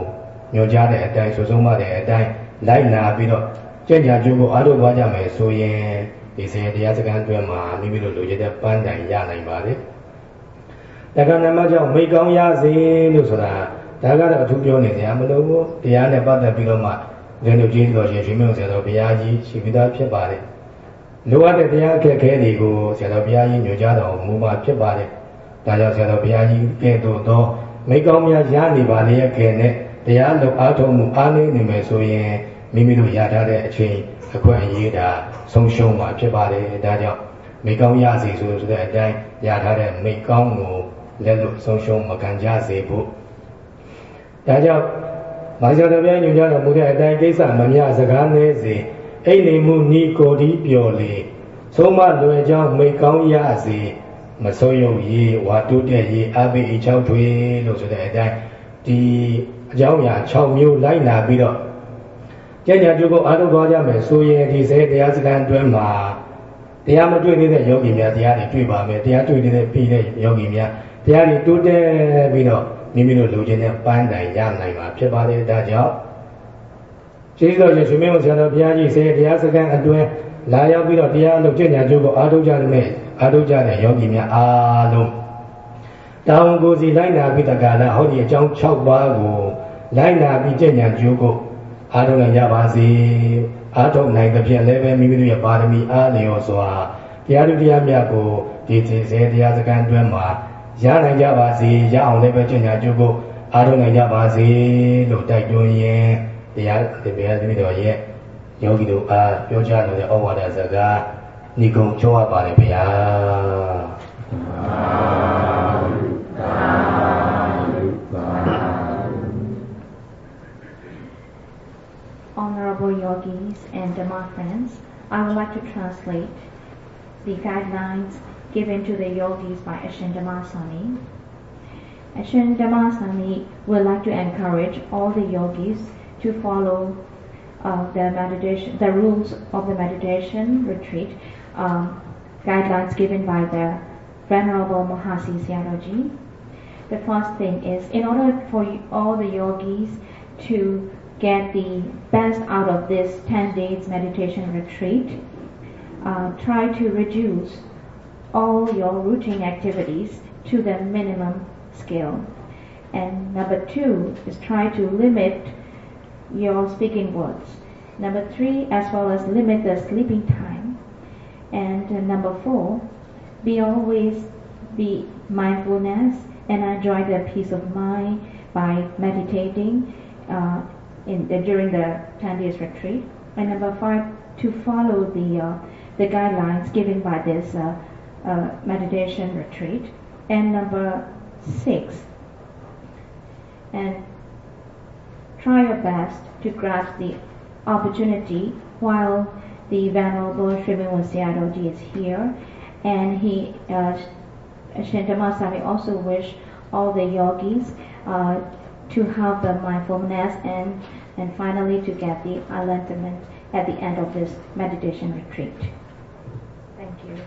ညွှန်ကြားတဲ့အတိုင်းဆိုဆုံးမတဲ့အတိုင်းလိုက်နာပြီးတော့ကြင်ညာကျိုးကိုအားထုတ်သွားကြမယ်ဆိုရင်ဒီဆရာတရားစခန်းအတွင်းမှာမိမိတို့လိုချင်တဲ့ပန်းတိုင်ရနိုင်ပါတယ်။တက္ကနာမကြောင့်မိကောင်းရစေလို့ဆိုတာဒါကတော့အထူးပြောနေစရာမလိုဘူး။တရားနဲ့ပတ်သက်ပြီးတော့မှဉာဏ်တို့ကျေးဇူးတော်ရှင်ရှင်မြတ်ဆရာတော်ဘုရားကြီးရှိပြီးသားဖြစ်ပါတယ်။လိုအပ်တဲ့တရားအခက်အခဲတွေကိုဆရာတော်ဘုရားကြီးညွှန်ကြားတော်မူမှာဖြစ်ပါတယ်။ ဒါကြောင့်ဆရာတော်ဘုရားကြီးကဲ့သို့သောမိကောင်းများရနေပါလေရဲ့ကဲနဲ့တရားလုံအားထုတ်မှုအားနည်းနေမယ်ဆိုရင်မိမိတို့ရထားတဲ့အချိန်အခွင့်အရေးဒါဆုံးရှုံးမှာဖြစ်ပါတယ်ဒါကြောင့်မိကောင်းရစီဆိုဆိုတဲ့အတိုင်းရထားတဲ့မိကောင်းကိုလက်လွတ်ဆုံးရှုံးမခံကြစေဖို့ဒါကြောင့်မာဇာတော်ဘုရားညွှန်ကြားတော်မူတဲ့အတိုင်းကိစ္စမမြစကားနည်းစေအိတ်နေမှုနီကိုဒီပျော်လေသုံးမလွယ်ကြောင်းမိကောင်းရစေ မစိုးရုံရေးဝါတုတဲ့ရေးအဘိအချောက်ထွေလို့ဆိုတဲ့အတိုင်းဒီအကြောင်းအရာ6မျိုးလိုက်နာပြီးတော့ကျင့်ကြံကြိုးကိုအားထုတ်သွားကြမယ်ဆိုရင်ဒီစေတရားစခန်းအတွင်းမှာတရားမတွေ့သေးတဲ့ယောဂီများတရားတွေတွေ့ပါမယ်တရားတွေ့နေတဲ့ပြီးတဲ့ယောဂီများတရားတွေတိုးတက်ပြီးတော့မိမိတို့လူချင်းတဲ့ပန်းတိုင်ရနိုင်မှာဖြစ်ပါတယ်ဒါကြောင့်ကျေးဇူးတော်ရှင်ရှင်မင်းဆရာတော်ဘုရားကြီးစေတရားစခန်းအတွင်းလာရောက်ပြီးတော့တရားလုပ်ကျင့်ကြံကြိုးကိုအားထုတ်ကြတဲ့ အားထုတ်ကြတဲ့ယောဂီများအားလုံးတောင်ကိုစီလိုက်နာပြီးတက္ကနာဟောဒီအကြောင်း6ပါးကိုလိုက်နာပြီးကျင့်ကြံကြိုးကိုအားထုတ်နိုင်ကြပါစေအားထုတ်နိုင်သဖြင့်လည်းပဲမိမိတို့ရဲ့ပါရမီအားလျော်စွာတရားတို့တရားမြတ်ကိုဒီသင်စေတရားစခန်းတွင်မှာရနိုင်ကြပါစေရအောင်လည်းပဲကျင့်ကြံကြိုးကိုအားထုတ်နိုင်ကြပါစေလို့တိုက်တွန်းရင်းတရားဒီဘုရားသမီးတော်ရဲ့ယောဂီတို့အားပြောကြားလိုတဲ့ဩဝါဒစကား ညီကုံချောရပါတယ်ဗျာ Honorable yogis and Dhamma friends, I would like to translate the guidelines given to the yogis by Ashin Dhammasami. Ashin Dhammasami would like to encourage all the yogis to follow uh, the meditation, the rules of the meditation retreat, um, guidelines given by the Venerable Mahasi Sayadaw The first thing is, in order for all the yogis to get the best out of this 10 days meditation retreat, uh, try to reduce all your routine activities to the minimum scale. And number two is try to limit your speaking words. Number three, as well as limit the sleeping time. And uh, number four, be always be mindfulness and enjoy the peace of mind by meditating uh, in the, during the 10 days retreat. And number five, to follow the, uh, the guidelines given by this uh, uh, meditation retreat. And number six, and try your best to grasp the opportunity while the Venerable Srimad Sayadaw is here. And he, uh, Shintamasami also wish all the yogis uh, to have the mindfulness and, and finally to get the enlightenment at the end of this meditation retreat. Thank you.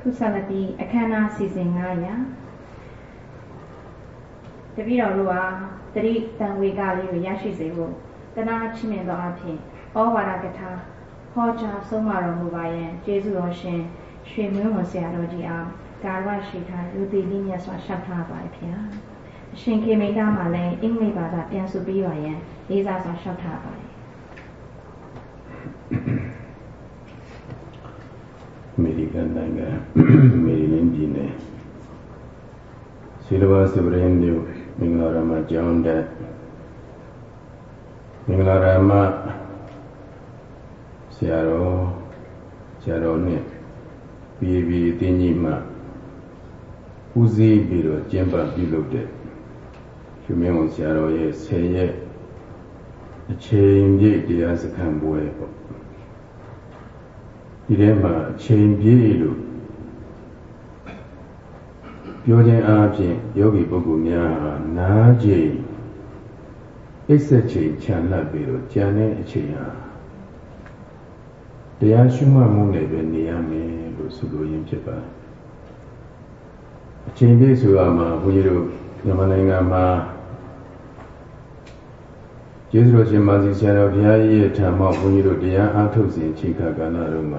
ခုဆက်လက်ပြီးအခမ်းအနားစီစဉ်900 တပည့်တော်တို့ဟာတတိတန်ဝေကလေးကိုရရှိစေဖို့တနာချီးမြှင့်သောအဖြစ်ဩဝါဒကထာဟောကြားဆုံးမတော်မူပါယံကျေးဇူးတော်ရှင်ရွှေမင်းဝန်ဆရာတော်ကြီးအားကာရဝရှိထားလူသိလေးမြတ်စွာရှောက်ထားပါဗျာအရှင်ခေမိတာမှာလည်းအင်္ဂလိပ်ဘာသာပြန်ဆိုပြီးပါရင်လေးစားစွာရှောက်ထားပါတယ်အမေရိကန်နိုင်ငံမေရီလင်းပြည်နယ်ဆီလဘာစပရင်မြို့ မင်္ဂလာရမကျောင်းတက်မင်္ဂလာရမဆရာတော်ဆရာတော်နဲ့ပြည်ပြည်အင်းကြီးမှဦးစီးပြီးတော့ကျင်းပပြုလုပ်တဲ့ရှင်မင်းဝန်ဆရာတော်ရဲ့ဆယ်ရက်အချိန်ပြည့်တရားစခန်းပွဲပေါ့ဒီထဲမှာအချိန်ပြည့်လို့ ပြောခြင်းအားဖြင့်ယောဂီပုဂ္ဂိုလ်များဟာနားကြိမ်အိပ်ဆက်ချိန်ခြံလှပ်ပြီးတော့ကြံတဲ့အချိန်ဟာတရားရှုမှတ်မှုနဲ့ပဲနေရမယ်လို့ဆိုလိုရင်းဖြစ်ပါတယ်အချိန်ပြည့်ဆိုရမှာဘုန်းကြီးတို့မြန်မာနိုင်ငံမှာကျေးဇူးတော်ရှင်မာစီဆရာတော်ဘုရားကြီးရဲ့ထံမှာဘုန်းကြီးတို့တရားအားထုတ်စဉ်ချိန်ခါကဏ္ဍတုန်းက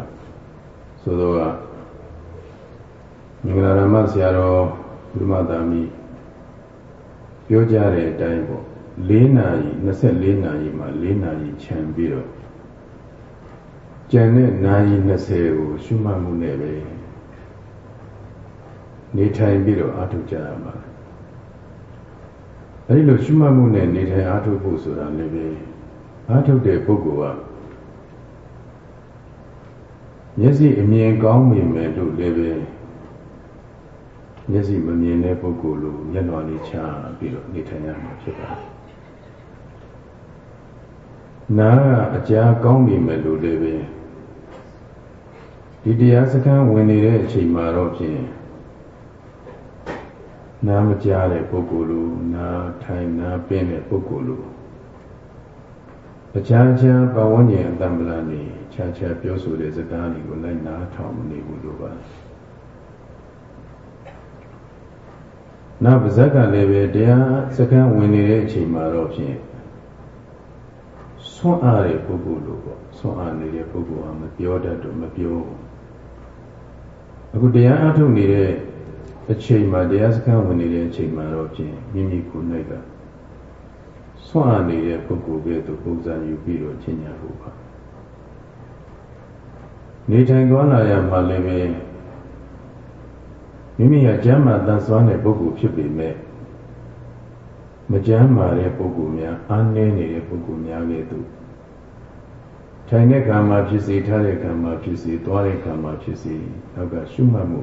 ဆိုတော့ မင်္ဂလာရမဆရာတော်ဘုရမသာမီပြောကြတဲ့အတိုင်းပေါ့၄နာရီ24နာရီမှာ၄နာရီခြံပြီးတော့ကျန်တဲ့နာရီ20ကိုရှုမှတ်မှုနဲ့ပဲနေထိုင်ပြီးတော့အားထုတ်ကြရမှာအဲဒီလိုရှုမှတ်မှုနဲ့နေထိုင်အားထုတ်ဖို့ဆိုတာလည်းပဲအားထုတ်တဲ့ပုဂ္ဂိုလ်ကမျက်စိအမြင်ကောင်းမိမယ်လို့လည်းပဲ မျက်စိမမြင်တဲ့ပုဂ္ဂိုလ်လိုမျက်နှာလေးချပြီးတော့နေထိုင်ရမှာဖြစ်ပါတယ်။နားကအကြားကောင်းပြီမဲ့လို့လည်းပဲဒီတရားစခန်းဝင်နေတဲ့အချိန်မှာတော့ဖြင့်နားမကြားတဲ့ပုဂ္ဂိုလ်လိုနားထိုင်နားပင်းတဲ့ပုဂ္ဂိုလ်လိုအခြားခြားပဝန်းကျင်အတ္တမလနေခြားခြားပြောဆိုတဲ့စကားတွေကိုလိုက်နားထောင်မနေဘူးလို့ပါ နောက်ပါဇက်ကလည်းပဲတရားစကံဝင်နေတဲ့အချိန်မှာတော့ဖြင့်ဆွမ်းအားတဲ့ပုဂ္ဂိုလ်လိုပေါ့ဆွမ်းအားနေတဲ့ပုဂ္ဂိုလ်ဟာမပြောတတ်တော့မပြောအခုတရားအထုတ်နေတဲ့အချိန်မှာတရားစခန်းဝင်နေတဲ့အချိန်မှာတော့ဖြင့်မိမိကိုယ်၌ကဆွမ်းအားနေတဲ့ပုဂ္ဂိုလ်ကဲ့သို့ပုံစံယူပြီးတော့ရှင်းညာဖို့ပါနေထိုင်သွားလာရမှလည်းပဲ မိမိကကျမ်းမာတန်ဆွမ်းတဲ့ပုဂ္ဂိုလ်ဖြစ်ပေမဲ့မကျမ်းမာတဲ့ပုဂ္ဂိုလ်များအားနည်းနေတဲ့ပုဂ္ဂိုလ်များကဲ့သို့ထိုင်တဲ့ခံမှာဖြစ်စေထားတဲ့ခံမှာဖြစ်စေသွားတဲ့ခံမှာဖြစ်စေနောက်ကရှုမှတ်မှု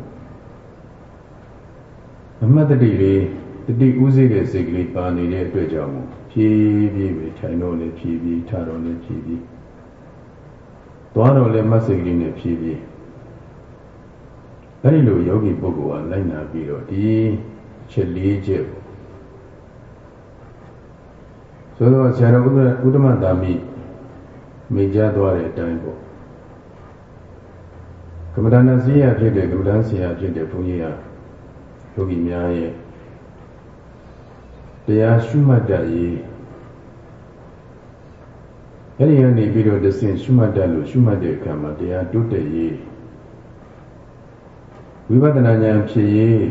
အမတ်တတိလေးတတိဥစေတဲ့စိတ်ကလေးပါနေတဲ့အတွက်ကြောင့်ဖြည်းဖြည်းပဲထိုင်တော့လည်းဖြည်းဖြည်းထတော့လည်းဖြည်းဖြည်းသွားတော့လည်းမတ်စိတ်ကလေးနဲ့ဖြည်းဖြည်း အဲဒီလိုယောဂီပုဂ္ဂိုလ်ကလိုက်နာပြီးတော့ဒီချက်လေးချက်ဆိုတော့ဆရာတော်ဥဒ္ဓမသာမိမိကြသွားတဲ့အတိုင်းပေါ့ကမ္မဒါနစီရဖြစ်တဲ့ကမ္မဒါဆရာဖြစ်တဲ့ဘုန်းကြီးကယောဂီများရဲ့တရားရှုမှတ်တတ်ရေးအဲ့ဒီကနေပြီးတော့တဆင့်ရှုမှတ်တတ်လို့ရှုမှတ်တဲ့အခါမှာတရားတိုးတက်ရေး ဝိပဿနာဉာဏ်ဖြစ်ရေး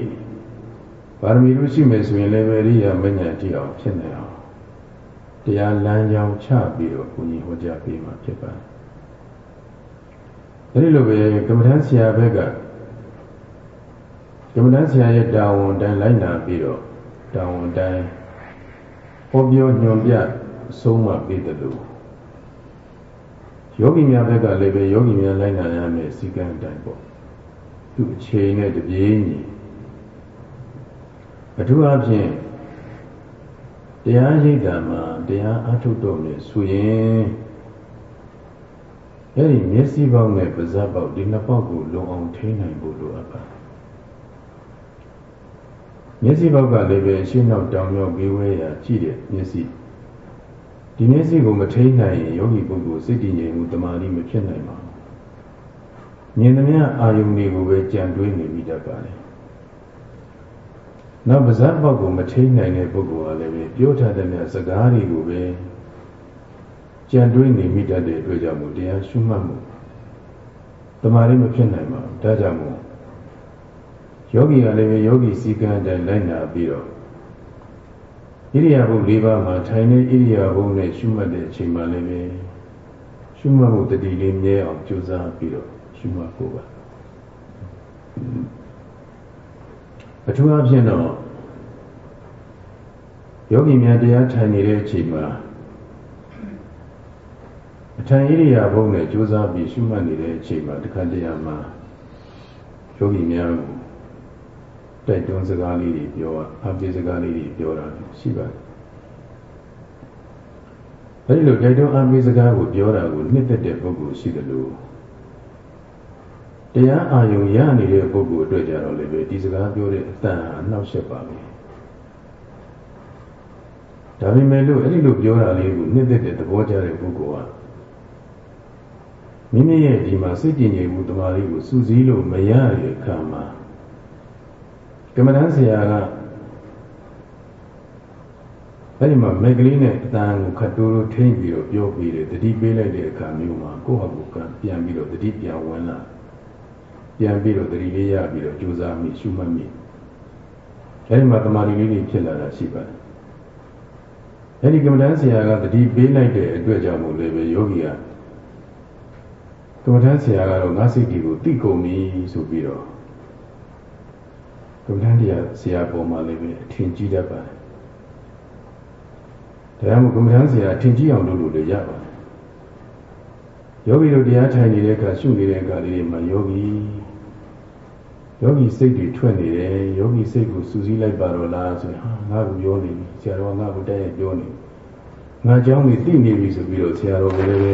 ပါရမီလို့ရှိမယ်ဆိုရင်လည်းပဲရိယာမဉဏ်တိအောင်ဖြစ်နေအောင်တရားလမ်းကြောင်းချပြီးတော့ဘုန်းကြီးဟောကြားပေးမှာဖြစ်ပါတယ်။အဲဒီလိုပဲကမ္မထမ်းဆရာဘက်ကကမ္မထမ်းဆရာရဲ့တာဝန်တိုင်းလိုက်နာပြီးတော့တာဝန်တိုင်းဟောပြောညွှန်ပြဆုံးမပေးတယ်လို့ယောဂီများဘက်ကလည်းပဲယောဂီများလိုက်နာရမယ်စီကံတိုင်းပေါ့ သူ့အချိန်နဲ့တပြေးညီအထူးအဖြင့်တရားရိပ်တာမှာတရားအထုတ်တော့မယ်ဆိုရင်အဲ့ဒီမျက်စိပေါက်နဲ့ပါးစပ်ပေါက်ဒီနှစ်ပေါက်ကိုလုံအောင်ထိန်းနိုင်ဖို့လိုအပ်ပါမျက်စိပေါက်ကလည်းပဲရှင်းနောက်တောင်ရောက်ပြီးဝဲရာကြည့်တဲ့မျက်စိဒီမျက်စိကိုမထိန်းနိုင်ရင်ယောဂီပုဂ္ဂိုလ်စိတ်တည်ငြိမ်မှုတမာတိမဖြစ်နိုင်ပါဘူး မြင်သမျှအာယုန်တွေကိုပဲကြံတွေးနေမိတတ်ပါလေနောက်ပါဇက်ပေါက်ကိုမထိန်နိုင်တဲ့ပုဂ္ဂိုလ်ကလည်းပဲပြောထားတဲ့မြတ်စကားတွေကိုပဲကြံတွေးနေမိတတ်တဲ့အတွက်ကြောင့်မို့တရားရှုမှတ်မှုတမာရီမဖြစ်နိုင်ပါဘူးဒါကြောင့်မို့ယောဂီကလည်းပဲယောဂီစည်းကမ်းအတိုင်းလိုက်နာပြီးတော့ဣရိယာပု၄ပါးမှာထိုင်နေဣရိယာပုနဲ့ရှုမှတ်တဲ့အချိန်မှလည်းပဲရှုမှတ်မှုတတိလေးမြဲအောင်ကြိုးစားပြီးတော့ ရှုမှတ်ဖို့ပါအထူးအဖြင့်တော့ယောဂီများတရားထိုင်နေတဲ့အချိန်မှာအထိုင်ဣရိယာပုနဲ့ကြိုးစားပြီးရှုမှတ်နေတဲ့အချိန်မှာတခါတရံမှာယောဂီများကိုတိုက်တွန်းစကားလေးတွေပြောအပြေစကားလေးတွေပြောတာရှိပါတယ်အဲဒီလိုတိုက်တွန်းအပြေစကားကိုပြောတာကိုနှစ်သက်တဲ့ပုဂ္ဂိုလ်ရှိတယ်လို့ တရားအာယုံရနေတဲ့ပုဂ္ဂိုလ်အတွက်ကြတော့လည်းပဲဒီစကားပြောတဲ့အတန်အနှောက်ယှက်ပါပဲဒါပေမဲ့လို့အဲ့ဒီလိုပြောတာလေးကိုနှစ်သက်တဲ့သဘောကျတဲ့ပုဂ္ဂိုလ်ကမိမိရဲ့ဒီမှာစိတ်ကြည်ငြိမ်မှုတမားလေးကိုစူးစီးလို့မရတဲ့အခါမှာကမ္မဋ္ဌာန်းဆရာကအဲ့ဒီမှာမက်ကလေးနဲ့အတန်ကိုခတ်တိုးလို့ထိမ့်ပြီးတော့ပြောပြီးတယ်တတိပေးလိုက်တဲ့အခါမျိုးမှာကိုယ့်ဟာကိုယ်ကပြန်ပြီးတော့တတိပြန်ဝင်လာ ပြန်ပြီးတော့တတိလေးရပြီးတော့ကြိုးစားမိရှုမှတ်မိအဲ့ဒီမှာတမာတိလေးတွေဖြစ်လာတာရှိပါတယ်အဲ့ဒီကမ္မဋ္ဌာန်းဆရာကတတိပေးလိုက်တဲ့အတွက်ကြောင့်မို့လည်းပဲယောဂီကကမ္မဋ္ဌာန်းဆရာကတော့ငါစိတ်တွေကိုသိကုန်ပြီဆိုပြီးတော့ကမ္မဋ္ဌာန်းတရားဆရာပေါ်မှာလည်းပဲအထင်ကြီးတတ်ပါတယ်တရားမို့ကမ္မဋ္ဌာန်းဆရာအထင်ကြီးအောင်လုပ်လို့လည်းရပါတယ်ယောဂီတို့တရားထိုင်နေတဲ့အခါရှုနေတဲ့အခါလေးတွေမှာယောဂီ ယောဂီစိတ်တွေထွက်နေတယ်ယောဂီစိတ်ကိုစူးစီးလိုက်ပါတော့လားဆိုရင်ဟာငါ့ကိုပြောနေပြီဆရာတော်ကငါ့ကိုတိုက်ရိုက်ပြောနေငါเจ้าနေသိနေပြီဆိုပြီးတော့ဆရာတော်ကလည်းပဲ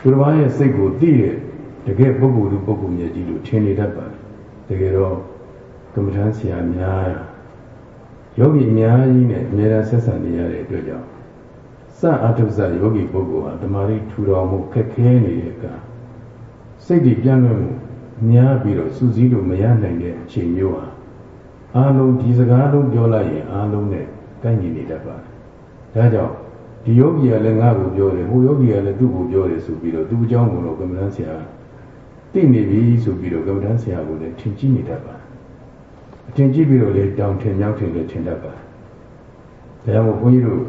သူတော်ဘာရဲ့စိတ်ကိုသိတဲ့တကယ်ပုဂ္ဂိုလ်သူပုဂ္ဂိုလ်မြတ်ကြီးလို့ထင်နေတတ်ပါတယ်တကယ်တော့ကမ္မထမ်းဆရာများယောဂီအများကြီးနဲ့အများအားဆက်ဆံနေရတဲ့အတွက်ကြောင့်စအထုဇယောဂီပုဂ္ဂိုလ်ဟာတမာရီထူတော်မှုခက်ခဲနေတဲ့အခါစိတ်တွေပြန့်လွင့်မှု များပြီးတော့စူးစီးလို့မရနိုင်တဲ့အချိန်မျိုးဟာအားလုံးဒီစကားလုံးပြောလိုက်ရင်အားလုံးနဲ့ကိုက်ညီနေတတ်ပါတယ်။ဒါကြောင့်ဒီယောဂီကလည်းငါ့ကိုပြောတယ်ဟိုယောဂီကလည်းသူ့ကိုပြောတယ်ဆိုပြီးတော့သူ့အကြောင်းကိုတော့ကမ္မဋ္ဌာန်းဆရာသိနေပြီဆိုပြီးတော့ကမ္မဋ္ဌာန်းဆရာကိုလည်းထင်ကြီးနေတတ်ပါတယ်။အထင်ကြီးပြီးတော့လေတောင်ထင်မြောက်ထင်လည်းထင်တတ်ပါတယ်။ဒါကြောင့်ဘုန်းကြီးတို့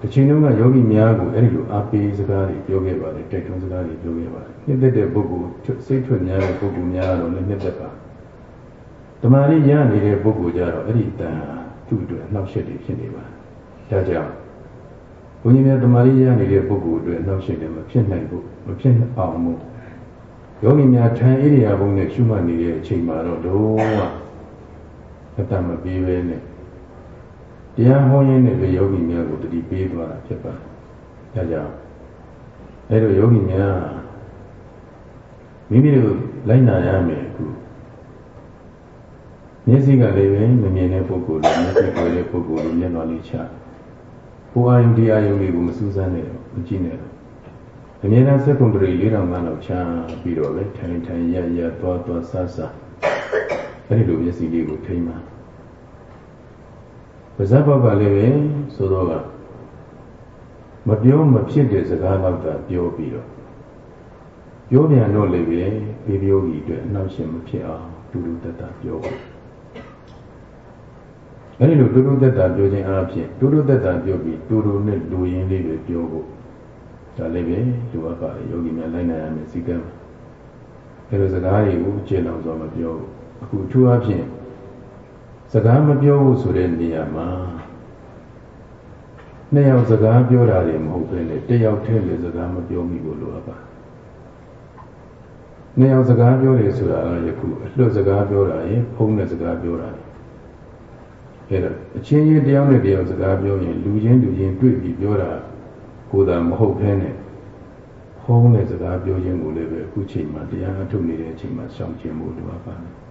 တစ်ချိန်လုံးကယောဂီများကိုအဲ့ဒီလိုအားပေးစကားတွေပြောခဲ့ပါတယ်တိုက်တွန်းစကားတွေပြောခဲ့ပါတယ်နှစ်သက်တဲ့ပုဂ္ဂိုလ်စိတ်ထွက်များတဲ့ပုဂ္ဂိုလ်များတော့လည်းနှစ်သက်ပါဓမ္မရီရနေတဲ့ပုဂ္ဂိုလ်ကြတော့အဲ့ဒီတန်သူ့အတွက်နှောက်ယှက်တွေဖြစ်နေပါတယ်ဒါကြောင့်ဘုန်းကြီးများဓမ္မရီရနေတဲ့ပုဂ္ဂိုလ်အတွက်နှောက်ယှက်တယ်မဖြစ်နိုင်ဘူးမဖြစ်အောင်မို့ယောဂီများထိုင်ဣရိယာပုနဲ့ရှုမှတ်နေတဲ့အချိန်မှာတော့လုံးဝအတ္တမပြေးပဲနဲ့ တရားဟောရင်းနဲ့လည်းယောဂီများကိုတတိပေးသွားတာဖြစ်ပါတယ်။ဒါကြောင့်အဲလိုယောဂီများမိမိတို့လိုက်နာရမယ်အခုမျက်စိကလည်းပဲမမြင်တဲ့ပုဂ္ဂိုလ်တွေမျက်စိကိုလည်းပုဂ္ဂိုလ်တွေမျက်နှာလေးချ။ဘုရားယုတရားယုလေးကိုမစူးစမ်းနဲ့တော့မကြည့်နဲ့တော့အမြဲတမ်းစက်ကွန်ပရီ၄000လောက်ချပြီးတော့ပဲထိုင်ထိုင်ရရသွားသွားဆဆအဲဒီလိုမျက်စိလေးကိုထိမှန်း ပါဇက်ဘောက်ကလည်းပဲဆိုတော့ကမပြောမဖြစ်တဲ့စကားတော့ကပြောပြီးတော့ပြောပြန်တော့လည်းပဲဘေးပြောကြီးအတွက်အနောက်ရှင်မဖြစ်အောင်တူတူတက်တာပြောပါအဲဒီလိုတူတူတက်တာပြောခြင်းအားဖြင့်တူတူတက်တာပြောပြီးတူတူနဲ့လူရင်းလေးပဲပြောဖို့ဒါလည်းပဲလူအပ်ပါတယ်ယောဂီများလိုက်နိုင်ရမယ်စီကံအဲလိုစကားတွေကိုကျေလောင်စွာမပြောဘူးအခုထူးအဖြစ် စကားမပြောဘူးဆိုတဲ့နေရာမှာနှစ်ယောက်စကားပြောတာတွေမဟုတ်ဘဲနဲ့တစ်ယောက်တည်းလည်းစကားမပြောမိဘူးလို့ပါနှစ်ယောက်စကားပြောတယ်ဆိုတာကယခုအလွတ်စကားပြောတာရင်ဖုံးတဲ့စကားပြောတာအဲ့တော့အချင်းချင်းတယောက်နဲ့တယောက်စကားပြောရင်လူချင်းလူချင်းတွေ့ပြီးပြောတာကိုယ်သာမဟုတ်ဘဲနဲ့ဖုံးတဲ့စကားပြောခြင်းကိုလည်းပဲအခုချိန်မှာတရားအထုတ်နေတဲ့အချိန်မှာရှောင်ကျဉ်ဖို့လိုပါပါတယ်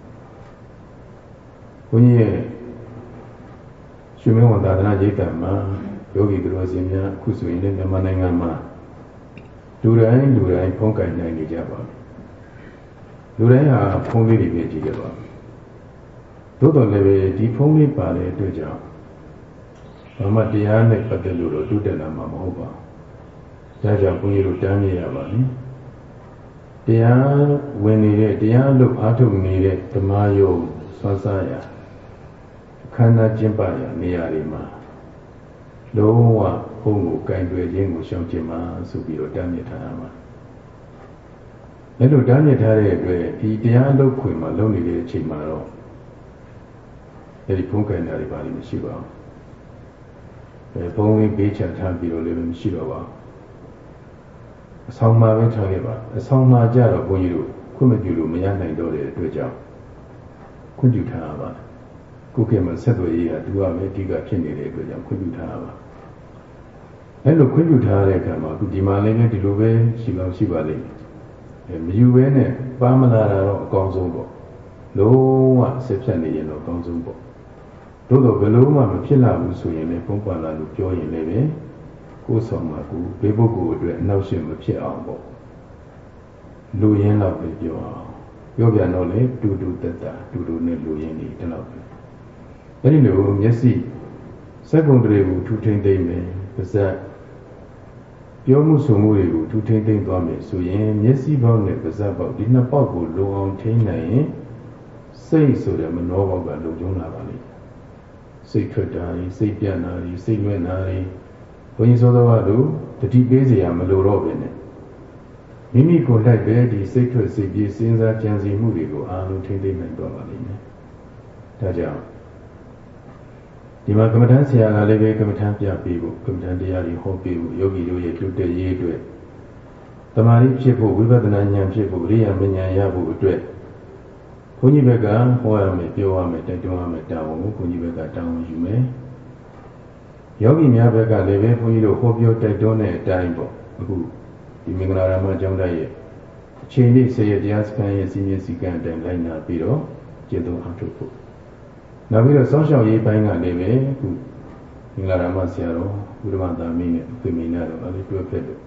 ဘုန်းကြီးရဲ့ရှင်မင်းဝန်သာသနာရိပ်တံမှာယောဂီသူတော်စင်များအခုဆိုရင်လည်းမြန်မာနိုင်ငံမှာလူတိုင်းလူတိုင်းဖုံးကင်နိုင်နေကြပါပြီလူတိုင်းဟာဖုံးလေးတွေပဲကြည့်ကြပါသို့တော်လည်းပဲဒီဖုံးလေးပါတဲ့အတွက်ကြောင့်ဘာမှတရားနဲ့ပတ်သက်လို့တော့တုတက်လာမှာမဟုတ်ပါဘူးဒါကြောင့်ဘုန်းကြီးတို့တမ်းမြေရပါလိမ့်တရားဝင်နေတဲ့တရားလို့အားထုတ်နေတဲ့ဓမ္မယုံဆွမ်းစားရာ ခန္ဓာကျင့်ပရာနေရာတွေမှာလုံးဝဘုံကိုကင်တွယ်ခြင်းကိုရှောင်ကျင်မှာဆိုပြီးတော့တားမြစ်ထားရမှာအဲလိုတားမြစ်ထားတဲ့အတွက်ဒီတရားလုပ်ခွင်မှာလုပ်နေတဲ့အချိန်မှာတော့အဲဒီဘုံကင်တာတွေပါလိမ့်မရှိပါဘူးအဲဘုံဝင်ပေးချထားပြီးတော့လည်းမရှိတော့ပါဘူးအဆောင်မှာပဲထားခဲ့ပါအဆောင်မှာကြတော့ဘုန်းကြီးတို့ခွင့်မပြုလို့မရနိုင်တော့တဲ့အတွက်ကြောင့်ခွင့်ပြုထားရပါတယ် ခုခေတ်မှာဆက်သွယ်ရေးကသူကပဲအဓိကဖြစ်နေတဲ့အတွက်ကြောင့်ခွင့်ပြုထားတာပါအဲလိုခွင့်ပြုထားတဲ့အခါမှာအခုဒီမှာလည်းပဲဒီလိုပဲရှိလောက်ရှိပါလိမ့်မယ်မယူဘဲနဲ့ပါမလာတာတော့အကောင်းဆုံးပေါ့လုံးဝဆက်ဖြတ်နေရင်တော့အကောင်းဆုံးပေါ့သို့တော့ဘယ်လိုမှမဖြစ်လာဘူးဆိုရင်လည်းပုံပွားလာလို့ပြောရင်လည်းပဲကိုယ်ဆောင်မှာကိုဘေးပုဂ္ဂိုလ်အတွက်အနောက်ရှင်းမဖြစ်အောင်ပေါ့လူရင်းတော့ပဲပြောအောင်ပြောပြန်တော့လေတူတူတက်တာတူတူနဲ့လူရင်းနေတလောက်ပဲ အဲ့ဒီလိုမျက်စိစက်ကုန်တွေကိုထူထိန်သိမ့်မယ်ပါးစပ်ပြောမှုဆိုမှုတွေကိုထူထိန်သိမ့်သွားမယ်ဆိုရင်မျက်စိပေါက်နဲ့ပါးစပ်ပေါက်ဒီနှစ်ပေါက်ကိုလုံအောင်ထိန်းနိုင်ရင်စိတ်ဆိုတဲ့မနှောပေါက်ကလုံကျုံလာပါလိမ့်စိတ်ထွက်တာကြီးစိတ်ပြတ်တာကြီးစိတ်လွဲ့တာကြီးဘုန်းကြီးသောတော်ကတို့တတိပေးစရာမလိုတော့ပဲနဲ့မိမိကိုယ်လိုက်ပဲဒီစိတ်ထွက်စိတ်ပြေစဉ်းစားကြံစည်မှုတွေကိုအာလုံးထိန်းသိမ့်နိုင်တော့ပါလိမ့်မယ်ဒါကြောင့် ဒီမှာကမ္မထမ်းဆရာကလည်းပဲကမ္မထမ်းပြပေးဖို့ကမ္မထမ်းတရားတွေဟောပေးဖို့ယောဂီတို့ရဲ့ပြုတဲ့ရေးအတွက်တမာရီဖြစ်ဖို့ဝိပဿနာဉာဏ်ဖြစ်ဖို့အရိယာမဉာဏ်ရဖို့အတွက်ဘုန်းကြီးဘက်ကဟောရမယ်ပြောရမယ်တိုက်တွန်းရမယ်တာဝန်ကိုဘုန်းကြီးဘက်ကတာဝန်ယူမယ်ယောဂီများဘက်ကလည်းပဲဘုန်းကြီးတို့ဟောပြောတိုက်တွန်းတဲ့အတိုင်းပေါ့အခုဒီမင်္ဂလာရမကျောင်းသားရဲ့အချိန်လေးဆေးရတရားစခန်းရဲ့စီမင်းစည်းကမ်းအတိုင်းလိုက်နာပြီးတော့ကျင့်သုံးအောင်ထုတ်ဖို့ နောက်ပြီးတော့စောင့်ရှောက်ရေးပိုင်းကလည်းပဲအခုမင်္ဂလာရမဆရာတော်ဘုရားသာမင်းနဲ့ပြင်မင်းနဲ့တော့အဲဒီတွဲဖက်လို့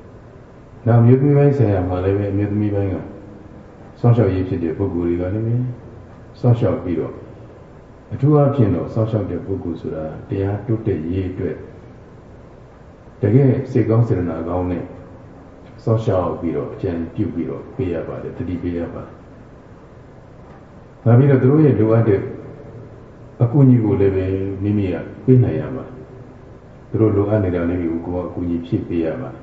နောက်မြို့ပြည်ပိုင်းဆရာမှာလည်းပဲအမျိုးသမီးပိုင်းကစောင့်ရှောက်ရေးဖြစ်တဲ့ပုဂ္ဂိုလ်တွေကလည်းပဲစောင့်ရှောက်ပြီးတော့အထူးအဖြစ်တော့စောင့်ရှောက်တဲ့ပုဂ္ဂိုလ်ဆိုတာတရားတိုးတက်ရေးအတွက်တကယ်စိတ်ကောင်းစေတနာကောင်းနဲ့စောင့်ရှောက်ပြီးတော့အကျဉ်းပြုပြီးတော့ပေးရပါတယ်တတိပေးရပါတယ်။နောက်ပြီးတော့သူတို့ရဲ့လိုအပ်တဲ့ အကူအညီကိုလည်းပဲမိမိကပေးနိုင်ရမှာ။သူတို့လိုအပ်နေတဲ့နေကိုကိုယ်ကအကူအညီဖြစ်ပေးရမှာ။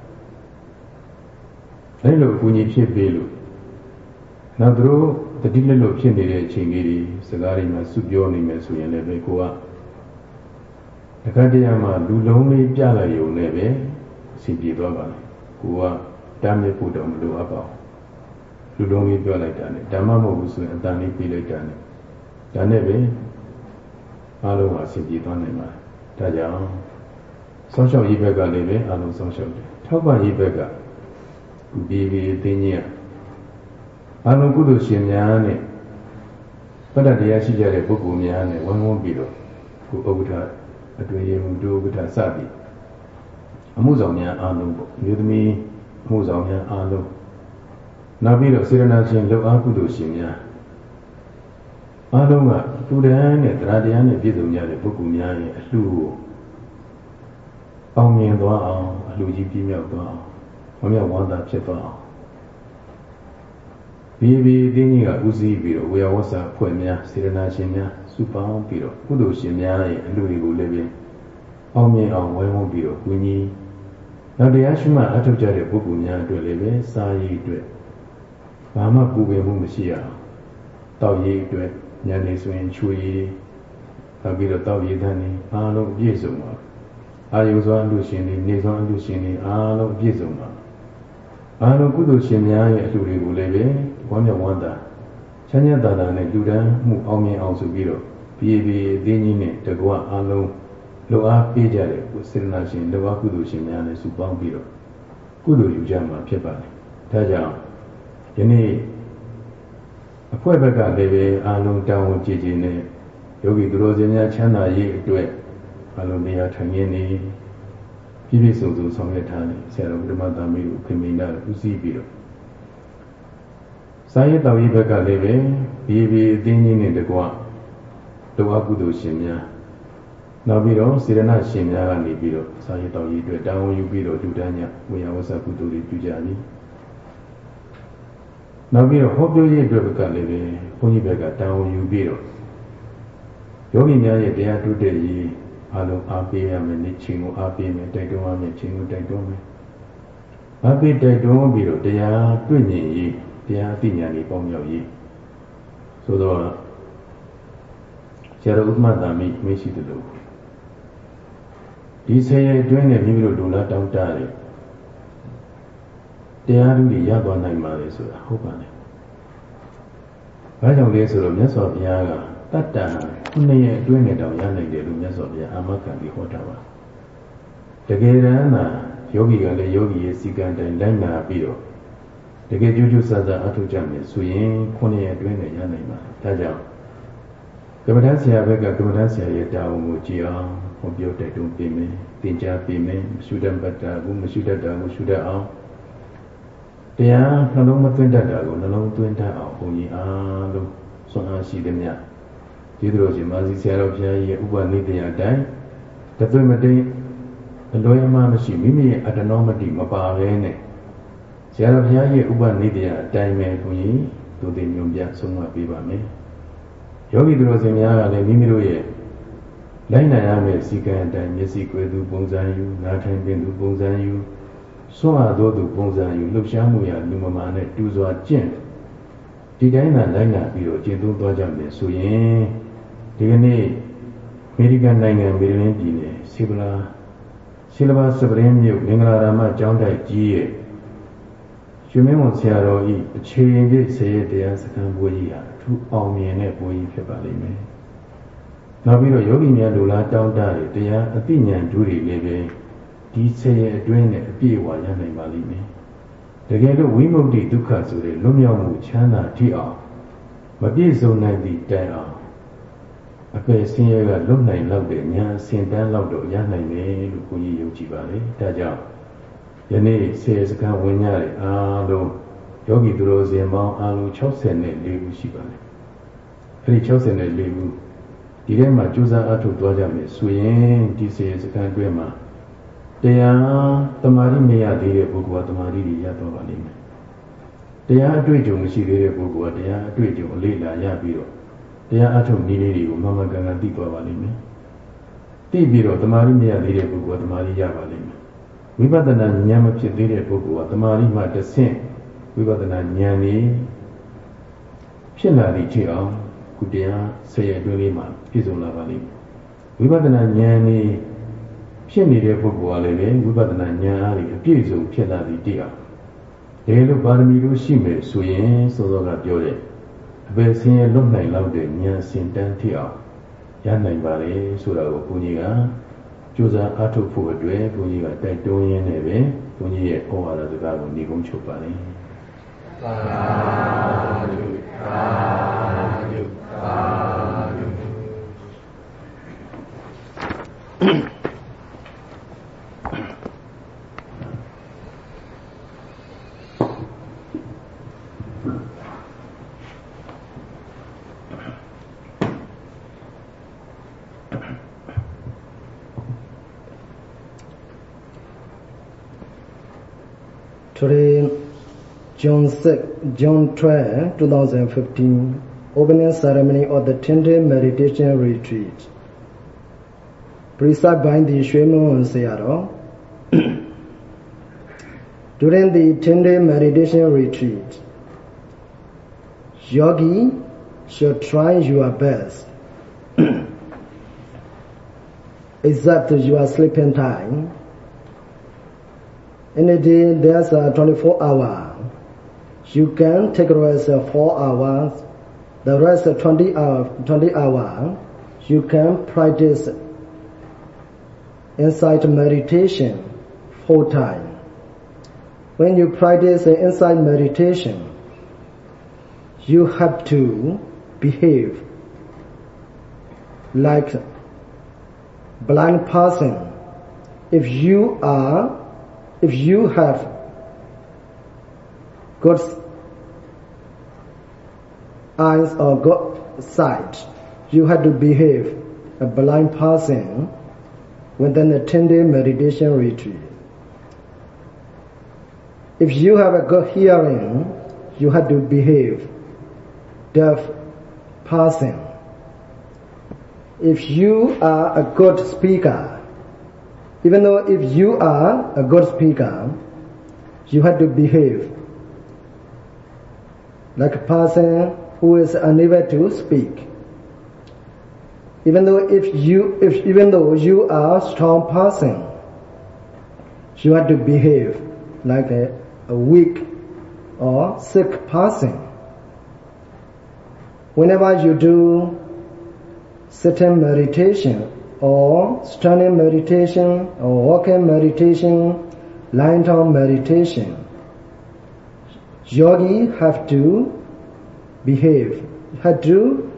အဲဒီလိုအကူအညီဖြစ်ပေးလို့နောက်သူတို့တတိလက်လို့ဖြစ်နေတဲ့အချိန်ကြီးတွေစကားတွေမှာစုပြောနေမယ်ဆိုရင်လည်းပဲကိုကတခါတည်းမှာလူလုံးလေးပြလိုက်ရုံနဲ့ပဲအစီပြေသွားပါလေ။ကိုကတားမြစ်ဖို့တော့မလိုအပ်ပါဘူးလူလုံးလေးပြောလိုက်တာနဲ့ဓမ္မမဟုတ်ဘူးဆိုရင်အတန်လေးပြေးလိုက်တာနဲ့ဒါနဲ့ပဲ အားလုံးဟာအစဉ်ပြေသွားနိုင်ပါတယ်ဒါကြောင့်ဆောင်းလျှောက်ရေးဘက်ကလည်းပဲအားလုံးဆောင်းလျှောက်တယ်ထောက်ပံ့ရေးဘက်ကကုပြေပြေအသိဉာဏ်အားလုံးကုသိုလ်ရှင်များနဲ့ပတ္တတရားရှိကြတဲ့ပုဂ္ဂိုလ်များနဲ့ဝန်းဝန်းပြီးတော့ကိုဥပ္ပဒအတွင်ရမှုဒုဥပ္ပဒစသည်အမှုဆောင်များအားလုံးပေါ့မြို့သမီးမှုဆောင်များအားလုံးနောက်ပြီးတော့စေရနာရှင်လောက်အားကုသိုလ်ရှင်များ အားလုံးကသူတန်းနဲ့တရားတရားနဲ့ပြည့်စုံကြတဲ့ပုဂ္ဂိုလ်များရဲ့အလှူကိုအောင်မြင်သွားအောင်အလှူကြီးပြည့်မြောက်သွားအောင်မမြောက်ဝမ်းသာဖြစ်သွားအောင်ဘီဘီအင်းကြီးကဦးစီးပြီးတော့ဝေယဝဆာဖွဲ့များစေရနာရှင်များစုပေါင်းပြီးတော့ကုသိုလ်ရှင်များရဲ့အလှူတွေကိုလည်းပြင်အောင်မြင်အောင်ဝိုင်းဝန်းပြီးတော့ကုညီနောက်တရားရှိမှအထောက်ကြတဲ့ပုဂ္ဂိုလ်များအတွက်လည်းပဲစာရေးအတွက်ဘာမှပူပင်မှုမရှိရအောင်တောက်ရေးအတွက် ညနေဆိုရင်ချွေရေးနောက်ပြီးတော့တောက်ရေးတန်းနေအားလုံးအပြည့်စုံပါအာယုစွာလူရှင်တွေနေစွာလူရှင်တွေအားလုံးအပြည့်စုံပါအားလုံးကုသိုလ်ရှင်များရဲ့အလှူတွေကိုလည်းပဲဝမ်းမြောက်ဝမ်းသာချမ်းသာတာနဲ့လူတန်းမှုအောင်မြင်အောင်ဆိုပြီးတော့ပြေပြေအသေးကြီးနဲ့တကွအားလုံးလောအားပေးကြတဲ့ကိုစေတနာရှင်လောအားကုသိုလ်ရှင်များနဲ့စုပေါင်းပြီးတော့ကုသိုလ်ယူကြမှာဖြစ်ပါတယ်။ဒါကြောင့်ယနေ့ အဖွဲ့ဘက်ကလည်းပဲအာလုံးတောင်းဝန်ကြည်ကြည်နဲ့ယောဂီသူတော်စင်များချမ်းသာရေးအတွက်အလုံးတရားထိုင်ရင်းနေပြည့်ပြည့်စုံစုံဆောင်ရွက်ထားတယ်ဆရာတော်ဘုရားသာမေကိုခင်မင်လာဦးစီးပြီးတော့စာရေးတော်ရေးဘက်ကလည်းပဲဘီဘီအတင်းကြီးနဲ့တကွလောအားကုသိုလ်ရှင်များနောက်ပြီးတော့စေရနာရှင်များကနေပြီးတော့စာရေးတော်ရေးအတွက်တာဝန်ယူပြီးတော့လူတန်းညဝေယဝဆကုသိုလ်တွေပြုကြသည် နောက်ပြီးတော့ဟောပြောရေးအတွက်ကလည်းပဲဘုန်းကြီးဘက်ကတာဝန်ယူပြီးတော့ယောဂီများရဲ့တရားတုတဲ့ရေးအလုံးအားပေးရမယ်နေ့ချင်းကိုအားပေးမယ်တိုက်တွန်းရမယ်ချင်းကိုတိုက်တွန်းမယ်အားပေးတိုက်တွန်းပြီးတော့တရားတွေ့မြင်ရေးတရားအသိဉာဏ်တွေပေါင်းမြောက်ရေးဆိုတော့ဆရာတော်ဥပမာတာမိမရှိတယ်လို့ဒီဆယ်ရဲ့အတွင်းနဲ့မိမိတို့ဒုလာတောင်းတတယ် တရားဓုတွေရသွားနိုင်ပါလေဆိုတာဟုတ်ပါနဲ့။ဘာကြောင့်လဲဆိုတော့မြတ်စွာဘုရားကတတ္တခုနှစ်ရဲ့အတွင်းနဲ့တောင်ရနိုင်တယ်လို့မြတ်စွာဘုရားအာမခံပြီးဟောတာပါ။တကယ်တမ်းသာယောဂီကလည်းယောဂီရဲ့စီကံတိုင်းလိုက်နာပြီးတော့တကယ်ကြိုးကြိုးစားစားအထောက်ကြမယ်ဆိုရင်ခုနှစ်ရက်အတွင်းနဲ့ရနိုင်ပါဒါကြောင့်ကမ္ဘာတန်းဆရာဘက်ကကမ္ဘာတန်းဆရာရဲ့တာဝန်ကိုကြည်အောင်ဟောပြောတိုက်တွန်းပေးမယ်သင်ကြားပေးမယ်မရှိတတ်ပတ်တာဘူးမရှိတတ်တာဘူးရှိတတ်အောင် တရားနှလုံးမသွင်းတတ်တာကိုနှလုံးသွင်းတတ်အောင်ဘုန်းကြီးအားလုံးဆွမ်းအားရှိသည်မြတ်ကျေးဇူးတော်ရှင်မာစီဆရာတော်ဘုရားကြီးရဲ့ဥပနိဒေယအတိုင်းတသွေမတိအလွယ်အမှားမရှိမိမိရဲ့အတ္တနောမတိမပါဘဲနဲ့ဆရာတော်ဘုရားရဲ့ဥပနိဒေယအတိုင်းပဲဘုန်းကြီးသူသိညွန်ပြဆုံးမပေးပါမယ်ယောဂီသူတော်စင်များကလည်းမိမိတို့ရဲ့လိုက်နိုင်ရမယ့်စီကံအတိုင်းမျက်စိကွယ်သူပုံစံယူနားထိုင်ပင်သူပုံစံယူ ဆွမ်းအားသောသူပုံစံယူလှုပ်ရှားမှုရလူမမာနဲ့တူစွာကျင့်ဒီတိုင်းသာလိုက်နာပြီးတော့ကျင့်သုံးသွားကြမယ်ဆိုရင်ဒီကနေ့အမေရိကန်နိုင်ငံမေရီလန်းပြည်နယ်ဆီဗလာဆီလဘာစပရင်မြို့မင်္ဂလာရာမကျောင်းတိုက်ကြီးရဲ့ရွှေမင်းဝန်ဆရာတော်ဤအခြေရင်ပြည့်ဆေရတရားစခန်းပွဲကြီးဟာအထူးအောင်မြင်တဲ့ပွဲကြီးဖြစ်ပါလိမ့်မယ်။နောက်ပြီးတော့ယောဂီများလူလားတောင်းတတွေတရားအသိဉာဏ်ဓုတွေလည်းပဲ ဒီဆေရအတွင်းနဲ့အပြည့်အဝရနိုင်ပါလိမ့်မယ်။တကယ်လို့ဝိမု ക്തി ဒုက္ခဆိုတဲ့လွတ်မြောက်မှုချမ်းသာထိအောင်မပြည့်စုံနိုင်သည့်တိုင်အောင်အပယ်ဆင်းရဲကလွတ်နိုင်လောက်တဲ့ဉာဏ်စင်တန်းလောက်တော့ရနိုင်တယ်လို့ကိုကြီးယုံကြည်ပါလေ။ဒါကြောင့်ယနေ့ဆေစကံဝင်ကြတဲ့အားလုံးယောဂီသူတော်စင်ပေါင်းအားလုံး64ခုရှိပါတယ်။အဲဒီ64ခုဒီထဲမှာကြိုးစားအထုတ်သွားကြမယ်ဆိုရင်ဒီဆေစကံတွဲမှာ တရားတမာရီမရသေးတဲ့ပုဂ္ဂိုလ်ကတမာရီတွေရတော့ပါလိမ့်မယ်။တရားအတွေ့အကြုံမရှိသေးတဲ့ပုဂ္ဂိုလ်ကတရားအတွေ့အကြုံအလေးလာရပြီးတော့တရားအထုတ်နည်းလေးတွေကိုမမှန်ကန်ကန်သိသွားပါလိမ့်မယ်။သိပြီးတော့တမာရီမရသေးတဲ့ပုဂ္ဂိုလ်ကတမာရီရပါလိမ့်မယ်ဝိပဿနာဉာဏ်မဖြစ်သေးတဲ့ပုဂ္ဂိုလ်ကတမာရီမှတဆင့်ဝိပဿနာဉာဏ်นี่ဖြစ်လာသည့်ချိန်အောင်ကုတရားဆယ်ရအတွင်းလေးမှာပြည့်စုံလာပါလိမ့်မယ်ဝိပဿနာဉာဏ်นี่ ဖြစ်နေတဲ့ပုဂ္ဂိုလ်ကလည်းဝိပဿနာဉာဏ်အားဖြင့်အပြည့်စုံဖြစ်လာသည့်တရားဒါလို့ပါရမီတို့ရှိမယ်ဆိုရင်စောစောကပြောတဲ့အပေဆင်းရဲလွတ်နိုင်လောက်တဲ့ဉာဏ်စင်တန်းထိအောင်ရနိုင်ပါလေဆိုတာကိုဘုန်းကြီးကကြိုးစားအားထုတ်ဖို့အတွက်ဘုန်းကြီးကတိုက်တွန်းရင်းနဲ့ပဲဘုန်းကြီးရဲ့ဩဝါဒစကားကိုညီကုန်းချုပ်ပါလေသာဓုသာဓုသာဓု Today, June 6, June 12, 2015, opening ceremony of the 10-day meditation retreat. Presided by the Shwemun Sayadaw. During the 10-day meditation retreat, yogi should try your best, except your sleeping time, in day there's a 24 hour. You can take rest 4 hours. The rest 20 hour, 20 hour, you can practice inside meditation full time. When you practice inside meditation, you have to behave like blind person. If you are if you have good eyes or good sight, you have to behave a blind person within a 10-day meditation retreat. If you have a good hearing, you have to behave deaf person. If you are a good speaker, even though if you are a good speaker, you have to behave like a person who is unable to speak. Even though if you, if even though you are a strong person, you have to behave like a, a weak or sick person. Whenever you do certain meditation or standing meditation or walking meditation, lying down meditation, yogi have to behave, have to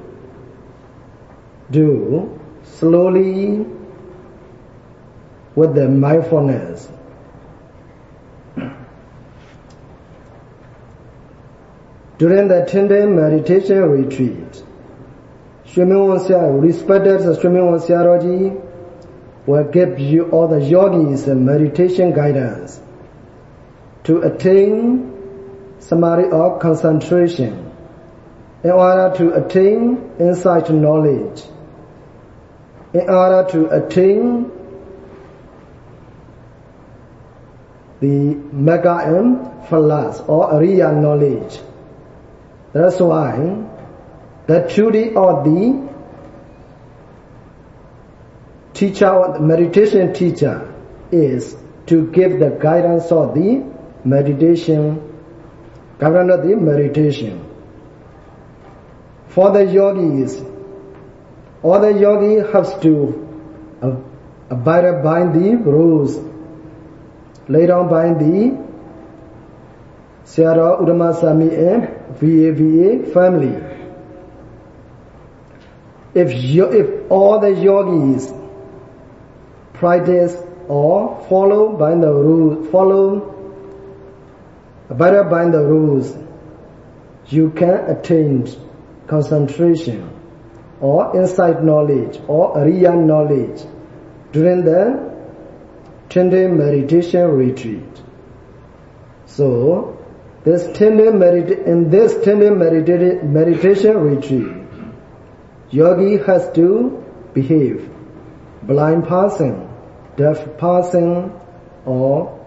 do slowly with the mindfulness. During the 10 day meditation retreat, Shriman respected Shriman Siaroji will give you all the yogis and meditation guidance to attain samadhi or concentration in order to attain insight knowledge, in order to attain the mega and falas or Ariya knowledge. That's why the duty of the teacher or the meditation teacher is to give the guidance of the meditation, guidance of the meditation. For the yogis, all the yogi has to uh, abide by the rules laid down by the Sierra Udamasami and VAVA family. If, if all the yogis practice or follow by the rules, follow better by the rules, you can attain concentration or insight knowledge or real knowledge during the 10 day meditation retreat. So, this 10 day medita- in this 10 day medita- meditation retreat, yogi has to behave blind person, deaf person, or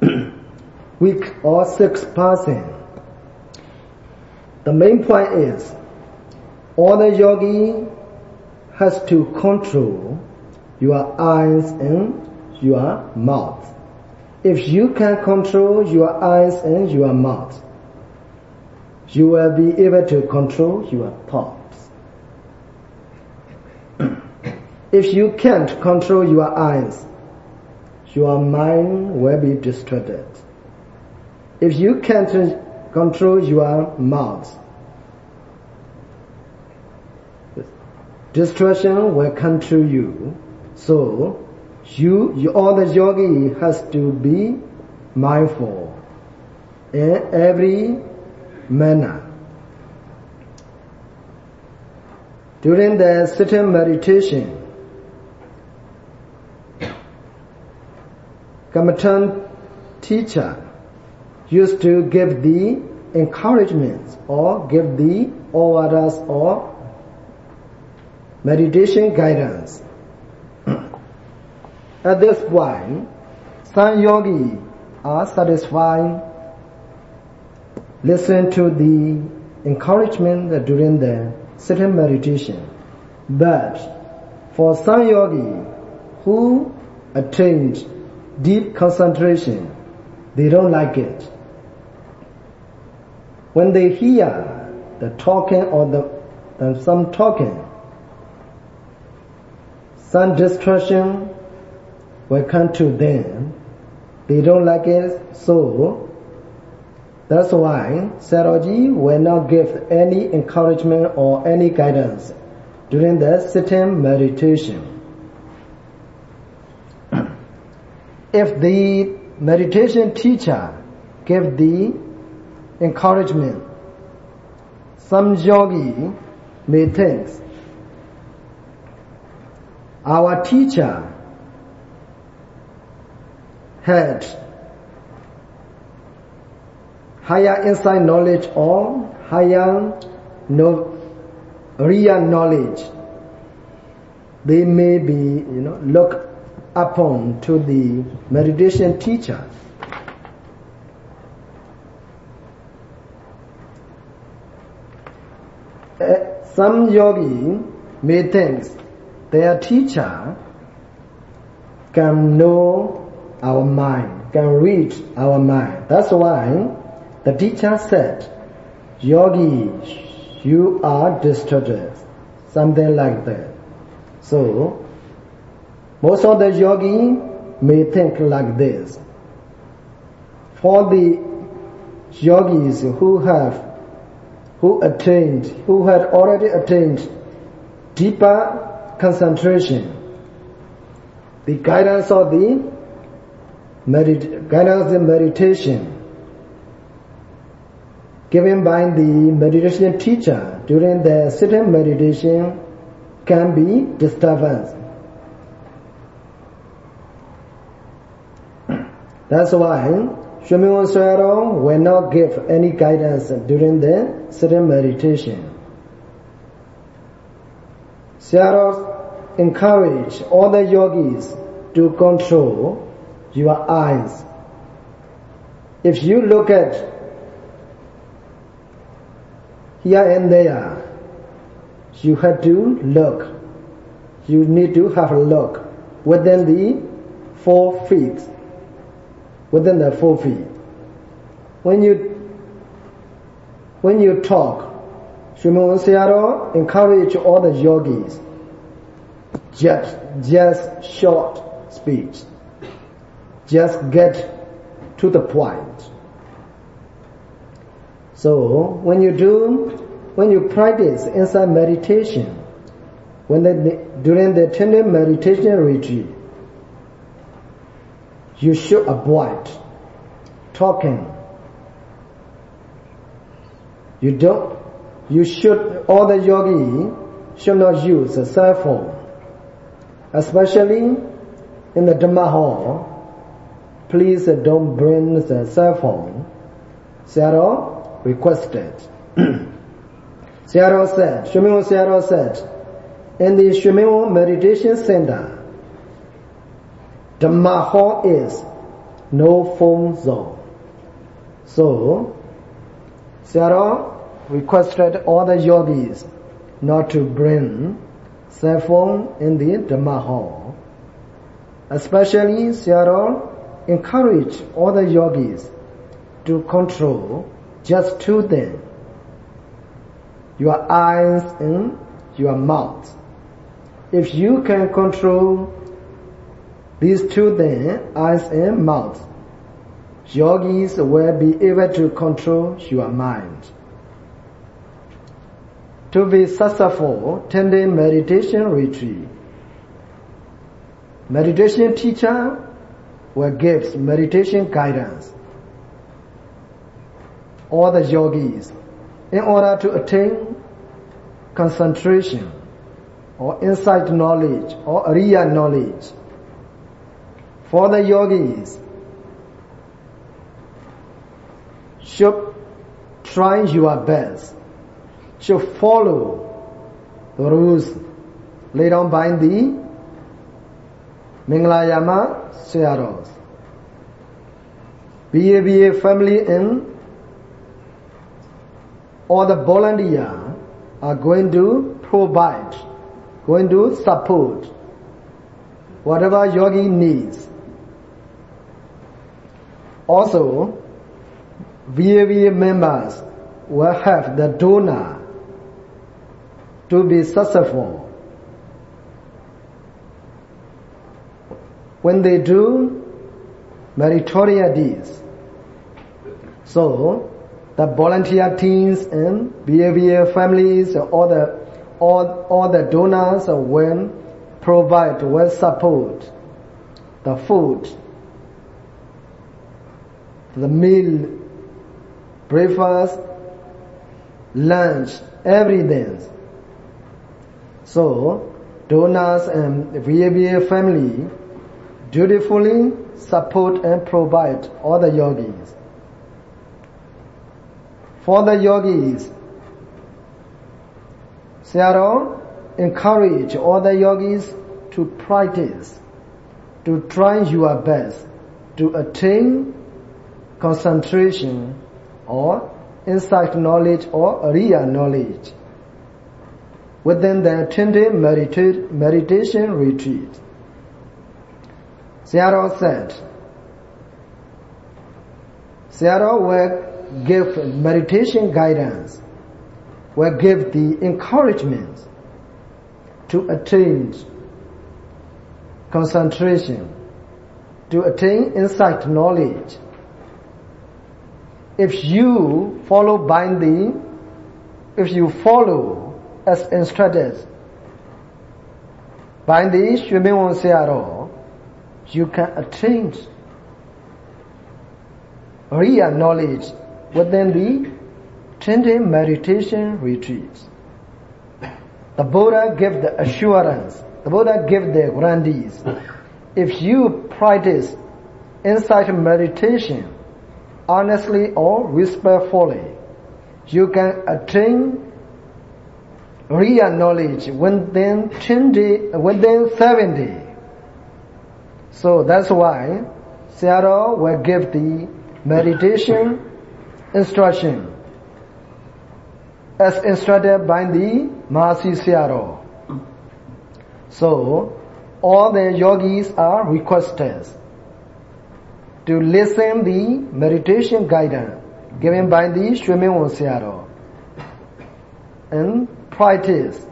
weak or sick person. The main point is, all the yogi has to control your eyes and your mouth. If you can control your eyes and your mouth, you will be able to control your thoughts. If you can't control your eyes, your mind will be distracted. If you can't control your mouth, distraction will come to you. So, you, you all the yogi has to be mindful in every manner. During the sitting meditation, Kamatan teacher used to give the encouragement or give the orders or meditation guidance. At this point, some yogi are satisfied, listen to the encouragement during the sitting meditation. But for some yogi who attained deep concentration, they don't like it. When they hear the talking or the, the some talking, some distraction will come to them. They don't like it, so that's why Saroji will not give any encouragement or any guidance during the sitting meditation. If the meditation teacher give the encouragement, some yogi may think our teacher had higher insight knowledge or higher no, real knowledge. They may be, you know, look upon to the meditation teacher. Some yogi may think their teacher can know our mind, can read our mind. That's why the teacher said, Yogi, you are disturbed. Something like that. So, most of the yogi may think like this. For the yogis who have who attained, who had already attained deeper concentration. The guidance of the medit- guidance of meditation given by the meditation teacher during the sitting meditation can be disturbance. That's why Shimon Sayadaw will not give any guidance during the sitting meditation. Sayadaw encourage all the yogis to control your eyes. If you look at here and there, you have to look. You need to have a look within the four feet within the four feet. When you when you talk, Shrimon Sayadaw encourage all the yogis just just short speech. Just get to the point. So when you do when you practice inside meditation, when the, during the tender meditation retreat, you should avoid talking. You don't, you should, all the yogi should not use a cell phone, especially in the Dhamma hall. Please don't bring the cell phone. Sayadaw requested. Sayadaw said, Shumimo Sayadaw said, in the Shumimo Meditation Center, the Mahal is no phone zone. So, Sayadaw requested all the yogis not to bring cell phone in the Dhamma hall. Especially Sayadaw encouraged all the yogis to control just two things. Your eyes and your mouth. If you can control these two then eyes and mouth, yogis will be able to control your mind. To be successful, 10 day meditation retreat. Meditation teacher will give meditation guidance. All the yogis, in order to attain concentration or insight knowledge or real knowledge, for the yogis should try your best, should follow the rules laid down by the Minglayama Sayadaws. BABA family and all the volunteer are going to provide, going to support whatever yogi needs. Also, VAVA members will have the donor to be successful. When they do meritorious deeds, so the volunteer teams and VAVA families, all the all, all the donors will provide, will support the food, the meal, breakfast, lunch, everything. So, donors and VABA family dutifully support and provide all the yogis. For the yogis, Sayadaw encourage all the yogis to practice, to try your best to attain concentration or insight knowledge or real knowledge within the 10-day medita- meditation retreat. Sayadaw said, Sayadaw will give meditation guidance, will give the encouragement to attain concentration, to attain insight knowledge if you follow binding, if you follow as instructed by say at all, you can attain real knowledge within the 20 meditation retreats. The Buddha gave the assurance, the Buddha gave the guarantees. If you practice insight meditation honestly or whisperfully, you can attain real knowledge within 20, within 70. So that's why Seattle will give the meditation instruction as instructed by the Mahasi Seattle. So all the yogis are requested to listen the meditation guidance given by the Swimming Seattle and practice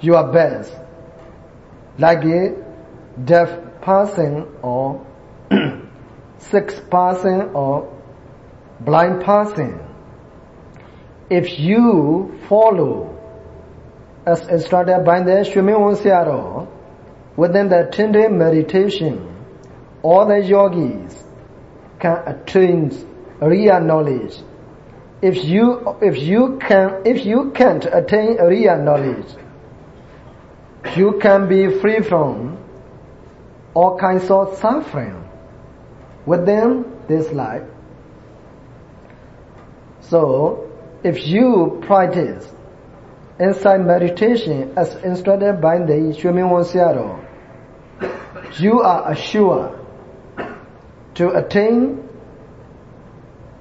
your best like a deaf person or sick person or blind person. If you follow as instructed by the Swimming Seattle within the 10 day meditation, all the yogis can attain real knowledge. If you if you can if you can't attain real knowledge, you can be free from all kinds of suffering within this life. So, if you practice insight meditation as instructed by the One Seattle, you are assured to attain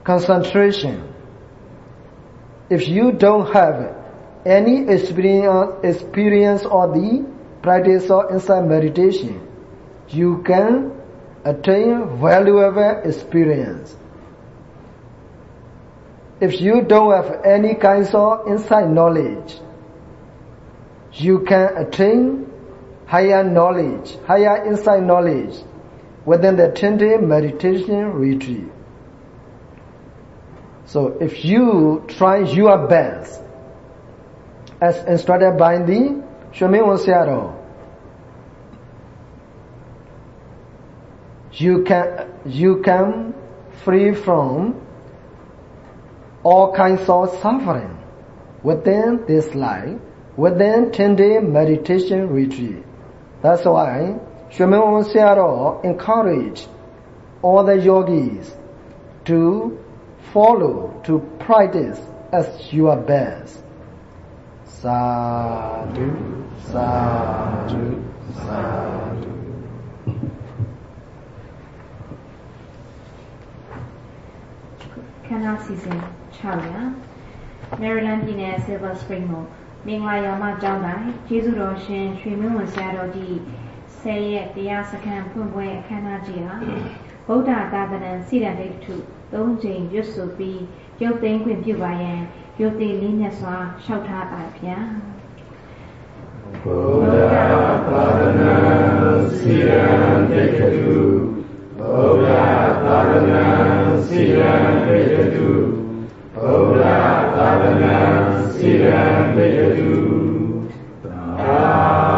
concentration. If you don't have any experience, or the practice of insight meditation, you can attain valuable experience. If you don't have any kinds of insight knowledge, you can attain higher knowledge, higher insight knowledge within the 10 day meditation retreat. So if you try your best, as instructed by the Shwami Seattle, you can you can free from all kinds of suffering within this life, within 10 day meditation retreat. That's why Shwami Seattle encourage all the yogis to follow, to practice as your best. Sadhu, sadhu, sadhu. ခန္ဓာစီစဉ်600 Maryland ပြည်နယ် Silver Spring မှာမင်္ဂလာရောင်မကျောင်းတိုင်းကျေးဇူးတော်ရှင်ရွှေမင်းဝန်ဆရာတော်ကြီး 10ရက်တရားစခန်းဖွင့်ပွဲအခမ်းအနားကြီးဟာဗုဒ္ဓသာသနာစိတ္တဒိဋ္ဌု၃ချိန်ရွတ်ဆိုပြီးရုပ်သိမ်းခွင့်ပြုပါရန်ရုပ်သိမ်းလေးမြတ်စွာလျှောက်ထားပါဗျာဗုဒ္ဓသာသနာစိတ္တဒိဋ္ဌုဗုဒ္ဓသာသနာစိတ္တဒိဋ္ဌုဗုဒ္ဓသာသနာစိတ္တဒိဋ္ဌုသာ